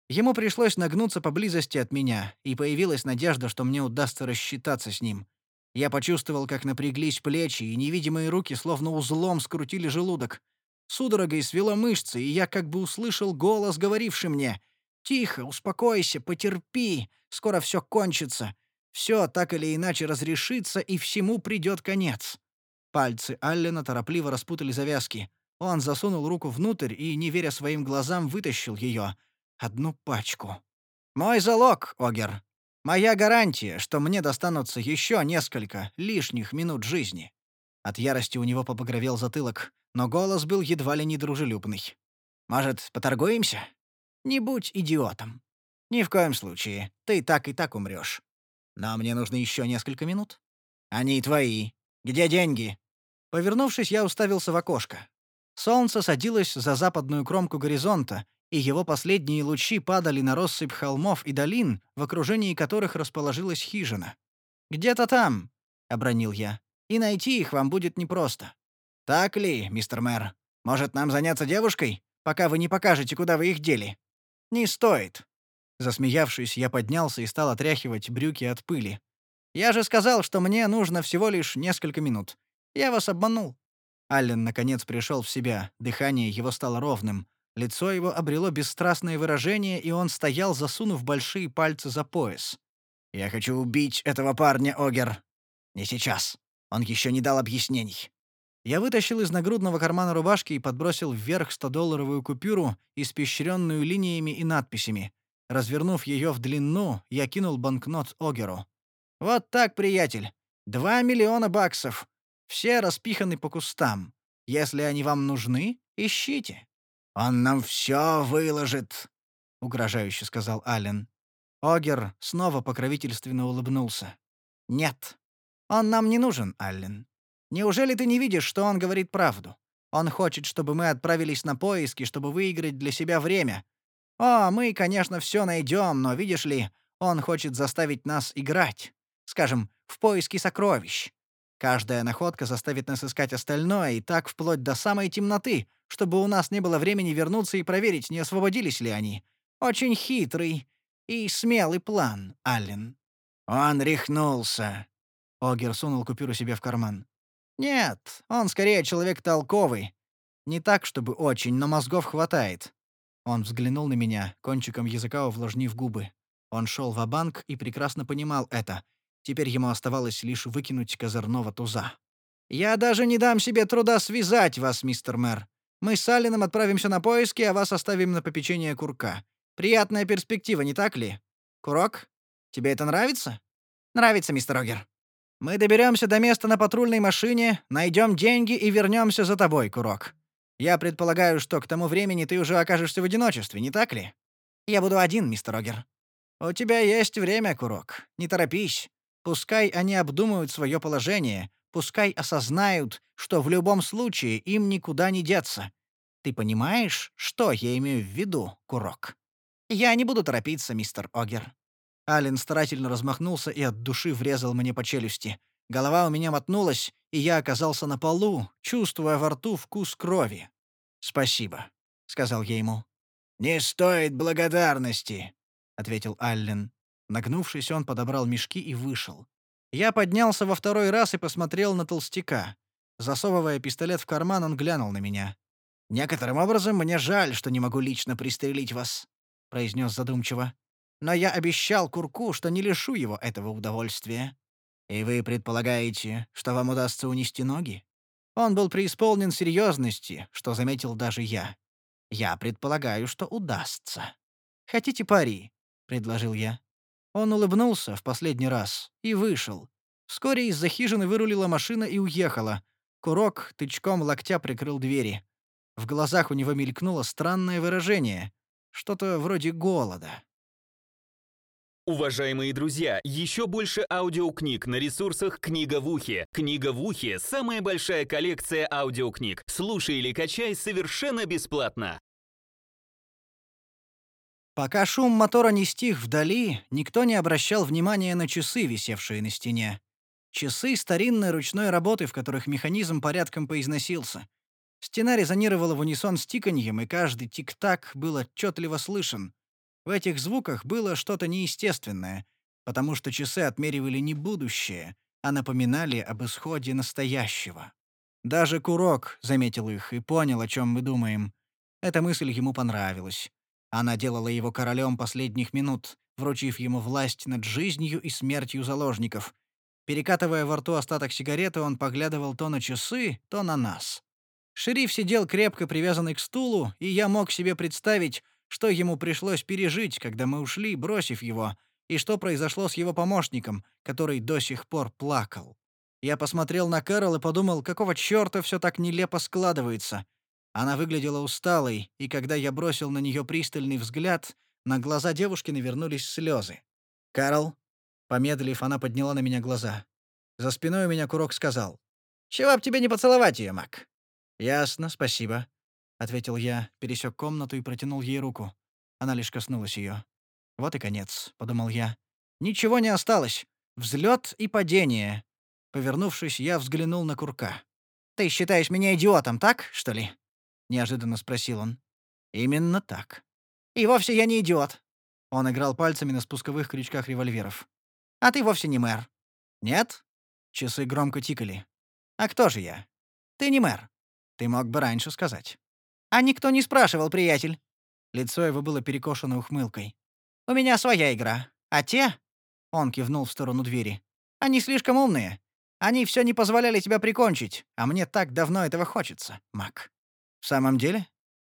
Speaker 2: Ему пришлось нагнуться поблизости от меня, и появилась надежда, что мне удастся рассчитаться с ним. Я почувствовал, как напряглись плечи, и невидимые руки словно узлом скрутили желудок. Судорогой свело мышцы, и я как бы услышал голос, говоривший мне «Тихо, успокойся, потерпи, скоро все кончится. Все так или иначе разрешится, и всему придет конец». Пальцы Аллена торопливо распутали завязки. Он засунул руку внутрь и, не веря своим глазам, вытащил ее — Одну пачку. Мой залог, Огер. Моя гарантия, что мне достанутся еще несколько лишних минут жизни. От ярости у него побагровел затылок, но голос был едва ли не дружелюбный. Может, поторгуемся? Не будь идиотом. Ни в коем случае. Ты так и так умрешь. Но мне нужно еще несколько минут. Они твои. Где деньги? Повернувшись, я уставился в окошко. Солнце садилось за западную кромку горизонта, и его последние лучи падали на россыпь холмов и долин, в окружении которых расположилась хижина. «Где-то там», — обронил я, — «и найти их вам будет непросто». «Так ли, мистер мэр? Может, нам заняться девушкой, пока вы не покажете, куда вы их дели?» «Не стоит». Засмеявшись, я поднялся и стал отряхивать брюки от пыли. Я же сказал, что мне нужно всего лишь несколько минут. Я вас обманул». Аллен наконец пришел в себя, дыхание его стало ровным. Лицо его обрело бесстрастное выражение, и он стоял, засунув большие пальцы за пояс. «Я хочу убить этого парня, Огер. Не сейчас. Он еще не дал объяснений». Я вытащил из нагрудного кармана рубашки и подбросил вверх 100-долларовую купюру, испещренную линиями и надписями. Развернув ее в длину, я кинул банкнот Огеру. «Вот так, приятель. Два миллиона баксов. Все распиханы по кустам. Если они вам нужны, ищите». «Он нам все выложит», — угрожающе сказал Аллен. Огер снова покровительственно улыбнулся. «Нет, он нам не нужен, Аллен. Неужели ты не видишь, что он говорит правду? Он хочет, чтобы мы отправились на поиски, чтобы выиграть для себя время. О, мы, конечно, все найдем, но видишь ли, он хочет заставить нас играть. Скажем, в поиски сокровищ. Каждая находка заставит нас искать остальное, и так вплоть до самой темноты, чтобы у нас не было времени вернуться и проверить, не освободились ли они. Очень хитрый и смелый план, Аллен. Он рехнулся. Огер сунул купюру себе в карман. Нет, он скорее человек толковый. Не так, чтобы очень, но мозгов хватает. Он взглянул на меня, кончиком языка увлажнив губы. Он шел в банк и прекрасно понимал это. Теперь ему оставалось лишь выкинуть козырного туза. «Я даже не дам себе труда связать вас, мистер мэр. Мы с Алленом отправимся на поиски, а вас оставим на попечение Курка. Приятная перспектива, не так ли? Курок, тебе это нравится?» «Нравится, мистер Огер», мы доберемся до места на патрульной машине, найдем деньги и вернемся за тобой, Курок. Я предполагаю, что к тому времени ты уже окажешься в одиночестве, не так ли? Я буду один, мистер Огер. У тебя есть время, Курок. Не торопись. Пускай они обдумают свое положение, пускай осознают, что в любом случае им никуда не деться. Ты понимаешь, что я имею в виду, Курок? Я не буду торопиться, мистер Огер. Ален старательно размахнулся и от души врезал мне по челюсти. Голова у меня мотнулась, и я оказался на полу, чувствуя во рту вкус крови. «Спасибо», — сказал я ему. «Не стоит благодарности», — ответил Аллен. Нагнувшись, он подобрал мешки и вышел. Я поднялся во второй раз и посмотрел на толстяка. Засовывая пистолет в карман, он глянул на меня. «Некоторым образом мне жаль, что не могу лично пристрелить вас», — произнес задумчиво. Но я обещал Курку, что не лишу его этого удовольствия. И вы предполагаете, что вам удастся унести ноги? Он был преисполнен серьезности, что заметил даже я. Я предполагаю, что удастся. Хотите пари? предложил я. Он улыбнулся в последний раз и вышел. Вскоре из-за хижины вырулила машина и уехала. Курок тычком локтя прикрыл двери. В глазах у него мелькнуло странное выражение, что-то вроде голода.
Speaker 3: Уважаемые друзья, еще больше аудиокниг на ресурсах «Книга в ухе». «Книга в ухе» — самая большая коллекция аудиокниг. Слушай или качай совершенно бесплатно.
Speaker 2: Пока шум мотора не стих вдали, никто не обращал внимания на часы, висевшие на стене. Часы старинной ручной работы, в которых механизм порядком поизносился. Стена резонировала в унисон с тиканьем, и каждый тик-так был отчетливо слышен. В этих звуках было что-то неестественное, потому что часы отмеривали не будущее, а напоминали об исходе настоящего. Даже Курок заметил их и понял, о чем мы думаем. Эта мысль ему понравилась. Она делала его королем последних минут, вручив ему власть над жизнью и смертью заложников. Перекатывая во рту остаток сигареты, он поглядывал то на часы, то на нас. Шериф сидел крепко привязанный к стулу, и я мог себе представить, что ему пришлось пережить, когда мы ушли, бросив его, и что произошло с его помощником, который до сих пор плакал. Я посмотрел на Кэрол и подумал, какого чёрта всё так нелепо складывается. Она выглядела усталой, и когда я бросил на неё пристальный взгляд, на глаза девушки навернулись слёзы. «Кэрол?» Помедлив, она подняла на меня глаза. За спиной у меня Курок сказал. «Чего б тебе не поцеловать её, Мак?» «Ясно, спасибо. — ответил я, пересек комнату и протянул ей руку. Она лишь коснулась ее. «Вот и конец», — подумал я. «Ничего не осталось. Взлет и падение». Повернувшись, я взглянул на Курка. «Ты считаешь меня идиотом, так, что ли?» — неожиданно спросил он. «Именно так». «И вовсе я не идиот». Он играл пальцами на спусковых крючках револьверов. «А ты вовсе не мэр. Нет? Часы громко тикали. А кто же я? Ты не мэр. Ты мог бы раньше сказать. А никто не спрашивал, приятель. Лицо его было перекошено ухмылкой. У меня своя игра. А те, он кивнул в сторону двери. Они слишком умные. Они все не позволяли тебя прикончить, а мне так давно этого хочется, Мак. В самом деле?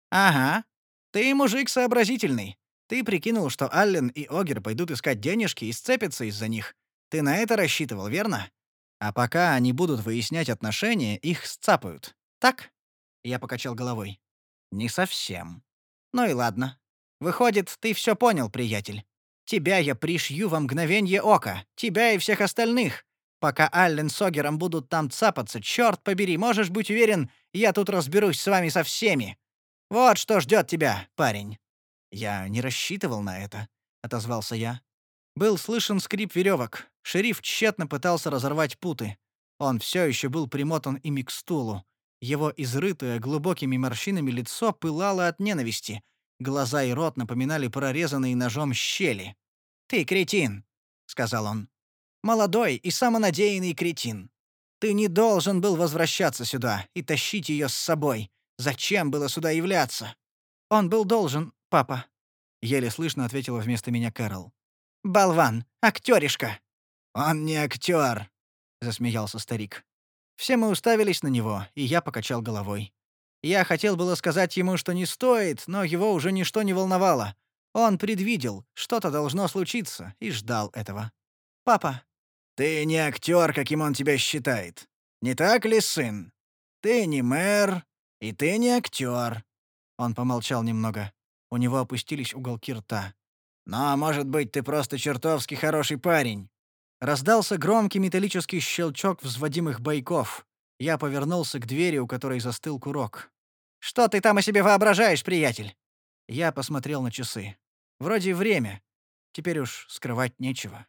Speaker 2: Ага. Ты мужик сообразительный. Ты прикинул, что Аллен и Огер пойдут искать денежки и сцепятся из-за них. Ты на это рассчитывал, верно? А пока они будут выяснять отношения, их сцапают. Так? Я покачал головой. Не совсем. Ну и ладно. Выходит, ты все понял, приятель. Тебя я пришью во мгновенье ока, тебя и всех остальных. Пока Аллен с Огером будут там цапаться, черт побери, можешь быть уверен, я тут разберусь с вами со всеми. Вот что ждет тебя, парень». «Я не рассчитывал на это», — отозвался я. Был слышен скрип веревок. Шериф тщетно пытался разорвать путы. Он все еще был примотан ими к стулу. Его изрытое глубокими морщинами лицо пылало от ненависти. Глаза и рот напоминали прорезанные ножом щели. «Ты кретин», — сказал он. «Молодой и самонадеянный кретин. Ты не должен был возвращаться сюда и тащить ее с собой. Зачем было сюда являться?» «Он был должен, папа», — еле слышно ответила вместо меня Кэрол. «Болван! Актёришка!» «Он не актер, засмеялся старик. Все мы уставились на него, и я покачал головой. Я хотел было сказать ему, что не стоит, но его уже ничто не волновало. Он предвидел, что-то должно случиться, и ждал этого. «Папа». «Ты не актер, каким он тебя считает. Не так ли, сын? Ты не мэр, и ты не актер. Он помолчал немного. У него опустились уголки рта. «Но, может быть, ты просто чертовски хороший парень». Раздался громкий металлический щелчок взводимых бойков. Я повернулся к двери, у которой застыл курок. «Что ты там о себе воображаешь, приятель?» Я посмотрел на часы. «Вроде время. Теперь уж скрывать нечего.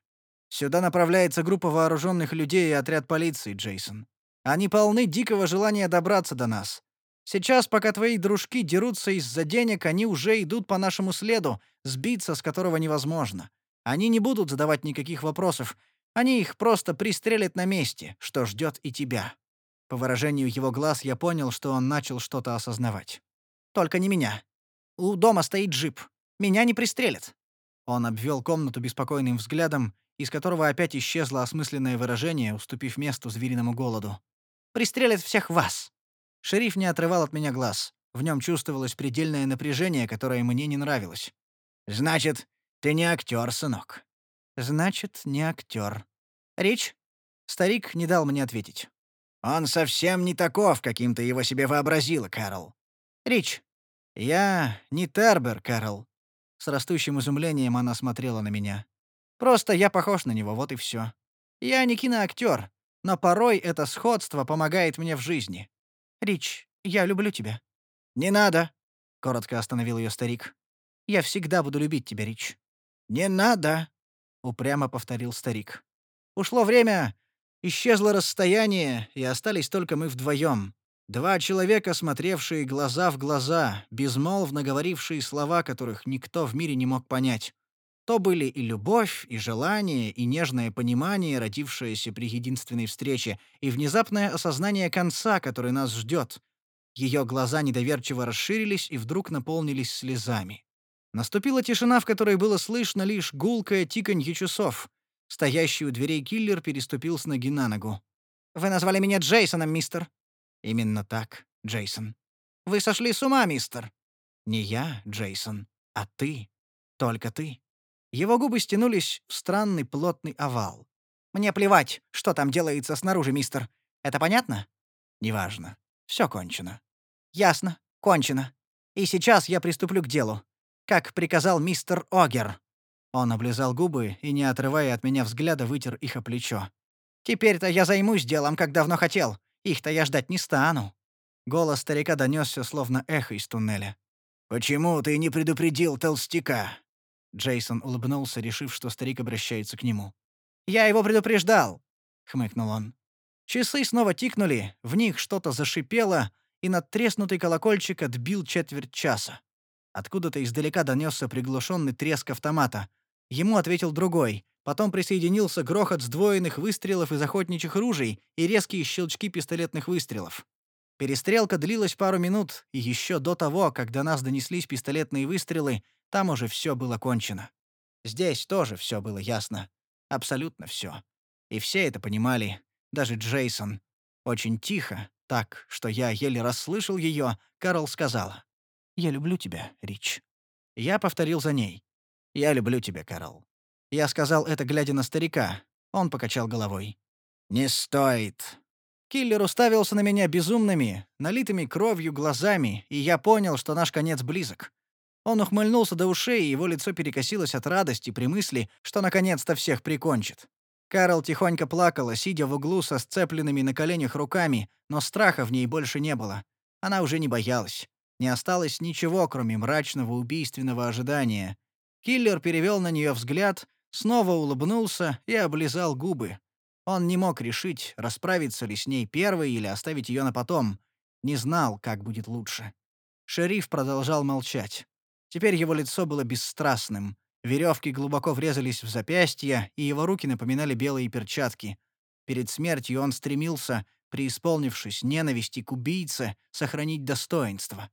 Speaker 2: Сюда направляется группа вооруженных людей и отряд полиции, Джейсон. Они полны дикого желания добраться до нас. Сейчас, пока твои дружки дерутся из-за денег, они уже идут по нашему следу, сбиться с которого невозможно. Они не будут задавать никаких вопросов. Они их просто пристрелят на месте, что ждет и тебя. По выражению его глаз я понял, что он начал что-то осознавать. Только не меня. У дома стоит джип. Меня не пристрелят. Он обвел комнату беспокойным взглядом, из которого опять исчезло осмысленное выражение, уступив место звериному голоду. Пристрелят всех вас. Шериф не отрывал от меня глаз. В нем чувствовалось предельное напряжение, которое мне не нравилось. Значит, ты не актер, сынок. Значит, не актер. Речь? Старик не дал мне ответить. Он совсем не таков, каким ты его себе вообразила, Кэрол. Рич, я не Тербер, Кэрол. С растущим изумлением она смотрела на меня. Просто я похож на него, вот и все. Я не киноактер, но порой это сходство помогает мне в жизни. Рич, я люблю тебя. Не надо, коротко остановил ее старик. Я всегда буду любить тебя, Рич. Не надо, упрямо повторил старик. Ушло время, исчезло расстояние, и остались только мы вдвоем. Два человека, смотревшие глаза в глаза, безмолвно говорившие слова, которых никто в мире не мог понять. То были и любовь, и желание, и нежное понимание, родившееся при единственной встрече, и внезапное осознание конца, который нас ждет. Ее глаза недоверчиво расширились и вдруг наполнились слезами. Наступила тишина, в которой было слышно лишь гулкое тиканье часов. Стоящий у дверей киллер переступил с ноги на ногу. «Вы назвали меня Джейсоном, мистер». «Именно так, Джейсон». «Вы сошли с ума, мистер». «Не я, Джейсон, а ты. Только ты». Его губы стянулись в странный плотный овал. «Мне плевать, что там делается снаружи, мистер. Это понятно?» «Неважно. Все кончено». «Ясно. Кончено. И сейчас я приступлю к делу как приказал мистер Огер». Он облизал губы и, не отрывая от меня взгляда, вытер их о плечо. «Теперь-то я займусь делом, как давно хотел. Их-то я ждать не стану». Голос старика донесся, словно эхо из туннеля. «Почему ты не предупредил толстяка?» Джейсон улыбнулся, решив, что старик обращается к нему. «Я его предупреждал!» — хмыкнул он. Часы снова тикнули, в них что-то зашипело, и надтреснутый колокольчик отбил четверть часа. Откуда-то издалека донесся приглушенный треск автомата. Ему ответил другой, Потом присоединился грохот сдвоенных выстрелов из охотничьих ружей и резкие щелчки пистолетных выстрелов. Перестрелка длилась пару минут, и еще до того, как до нас донеслись пистолетные выстрелы, там уже все было кончено. Здесь тоже все было ясно. Абсолютно все. И все это понимали, даже Джейсон. Очень тихо, так, что я еле расслышал ее, Карл сказала. «Я люблю тебя, Рич». Я повторил за ней. «Я люблю тебя, Карл». Я сказал это, глядя на старика. Он покачал головой. «Не стоит». Киллер уставился на меня безумными, налитыми кровью глазами, и я понял, что наш конец близок. Он ухмыльнулся до ушей, и его лицо перекосилось от радости при мысли, что наконец-то всех прикончит. Карл тихонько плакала, сидя в углу со сцепленными на коленях руками, но страха в ней больше не было. Она уже не боялась. Не осталось ничего, кроме мрачного убийственного ожидания. Киллер перевел на нее взгляд, снова улыбнулся и облизал губы. Он не мог решить, расправиться ли с ней первой или оставить ее на потом. Не знал, как будет лучше. Шериф продолжал молчать. Теперь его лицо было бесстрастным. Веревки глубоко врезались в запястья, и его руки напоминали белые перчатки. Перед смертью он стремился, преисполнившись ненависти к убийце, сохранить достоинство.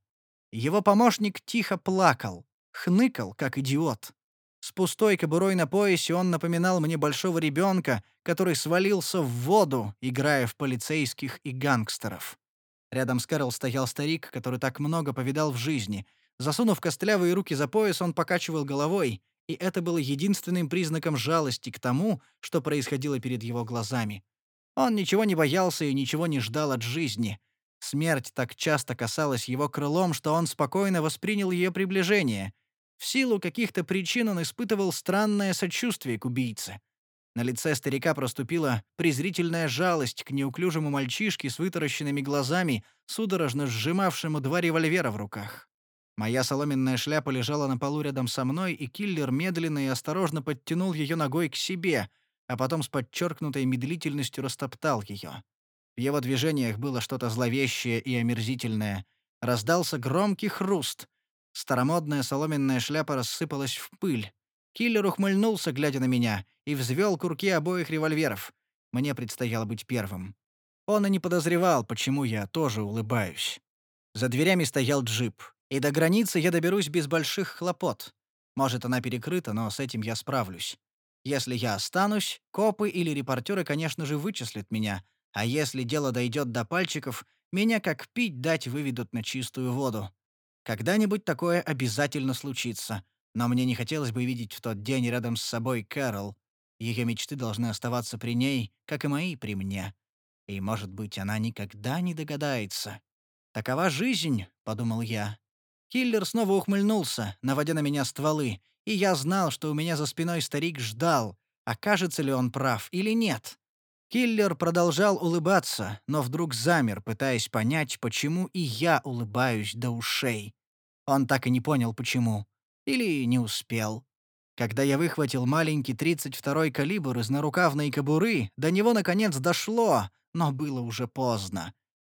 Speaker 2: Его помощник тихо плакал, хныкал, как идиот. С пустой кобурой на поясе он напоминал мне большого ребенка, который свалился в воду, играя в полицейских и гангстеров. Рядом с Кэрол стоял старик, который так много повидал в жизни. Засунув костлявые руки за пояс, он покачивал головой, и это было единственным признаком жалости к тому, что происходило перед его глазами. Он ничего не боялся и ничего не ждал от жизни. Смерть так часто касалась его крылом, что он спокойно воспринял ее приближение — в силу каких-то причин он испытывал странное сочувствие к убийце. На лице старика проступила презрительная жалость к неуклюжему мальчишке с вытаращенными глазами, судорожно сжимавшему два револьвера в руках. Моя соломенная шляпа лежала на полу рядом со мной, и киллер медленно и осторожно подтянул ее ногой к себе, а потом с подчеркнутой медлительностью растоптал ее. В его движениях было что-то зловещее и омерзительное. Раздался громкий хруст. Старомодная соломенная шляпа рассыпалась в пыль. Киллер ухмыльнулся, глядя на меня, и взвел курки обоих револьверов. Мне предстояло быть первым. Он и не подозревал, почему я тоже улыбаюсь. За дверями стоял джип, и до границы я доберусь без больших хлопот. Может, она перекрыта, но с этим я справлюсь. Если я останусь, копы или репортеры, конечно же, вычислят меня, а если дело дойдет до пальчиков, меня как пить дать выведут на чистую воду. Когда-нибудь такое обязательно случится, но мне не хотелось бы видеть в тот день рядом с собой Кэрол. Ее мечты должны оставаться при ней, как и мои при мне. И, может быть, она никогда не догадается. «Такова жизнь», — подумал я. Киллер снова ухмыльнулся, наводя на меня стволы, и я знал, что у меня за спиной старик ждал, окажется ли он прав или нет. Киллер продолжал улыбаться, но вдруг замер, пытаясь понять, почему и я улыбаюсь до ушей. Он так и не понял, почему. Или не успел. Когда я выхватил маленький 32-й калибр из нарукавной кобуры, до него наконец дошло, но было уже поздно.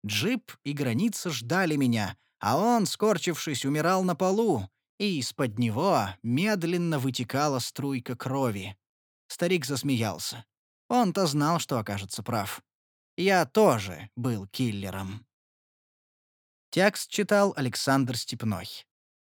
Speaker 2: Джип и граница ждали меня, а он, скорчившись, умирал на полу, и из-под него медленно вытекала струйка крови. Старик засмеялся. Он-то знал, что окажется прав. Я тоже был киллером. Текст читал Александр Степной.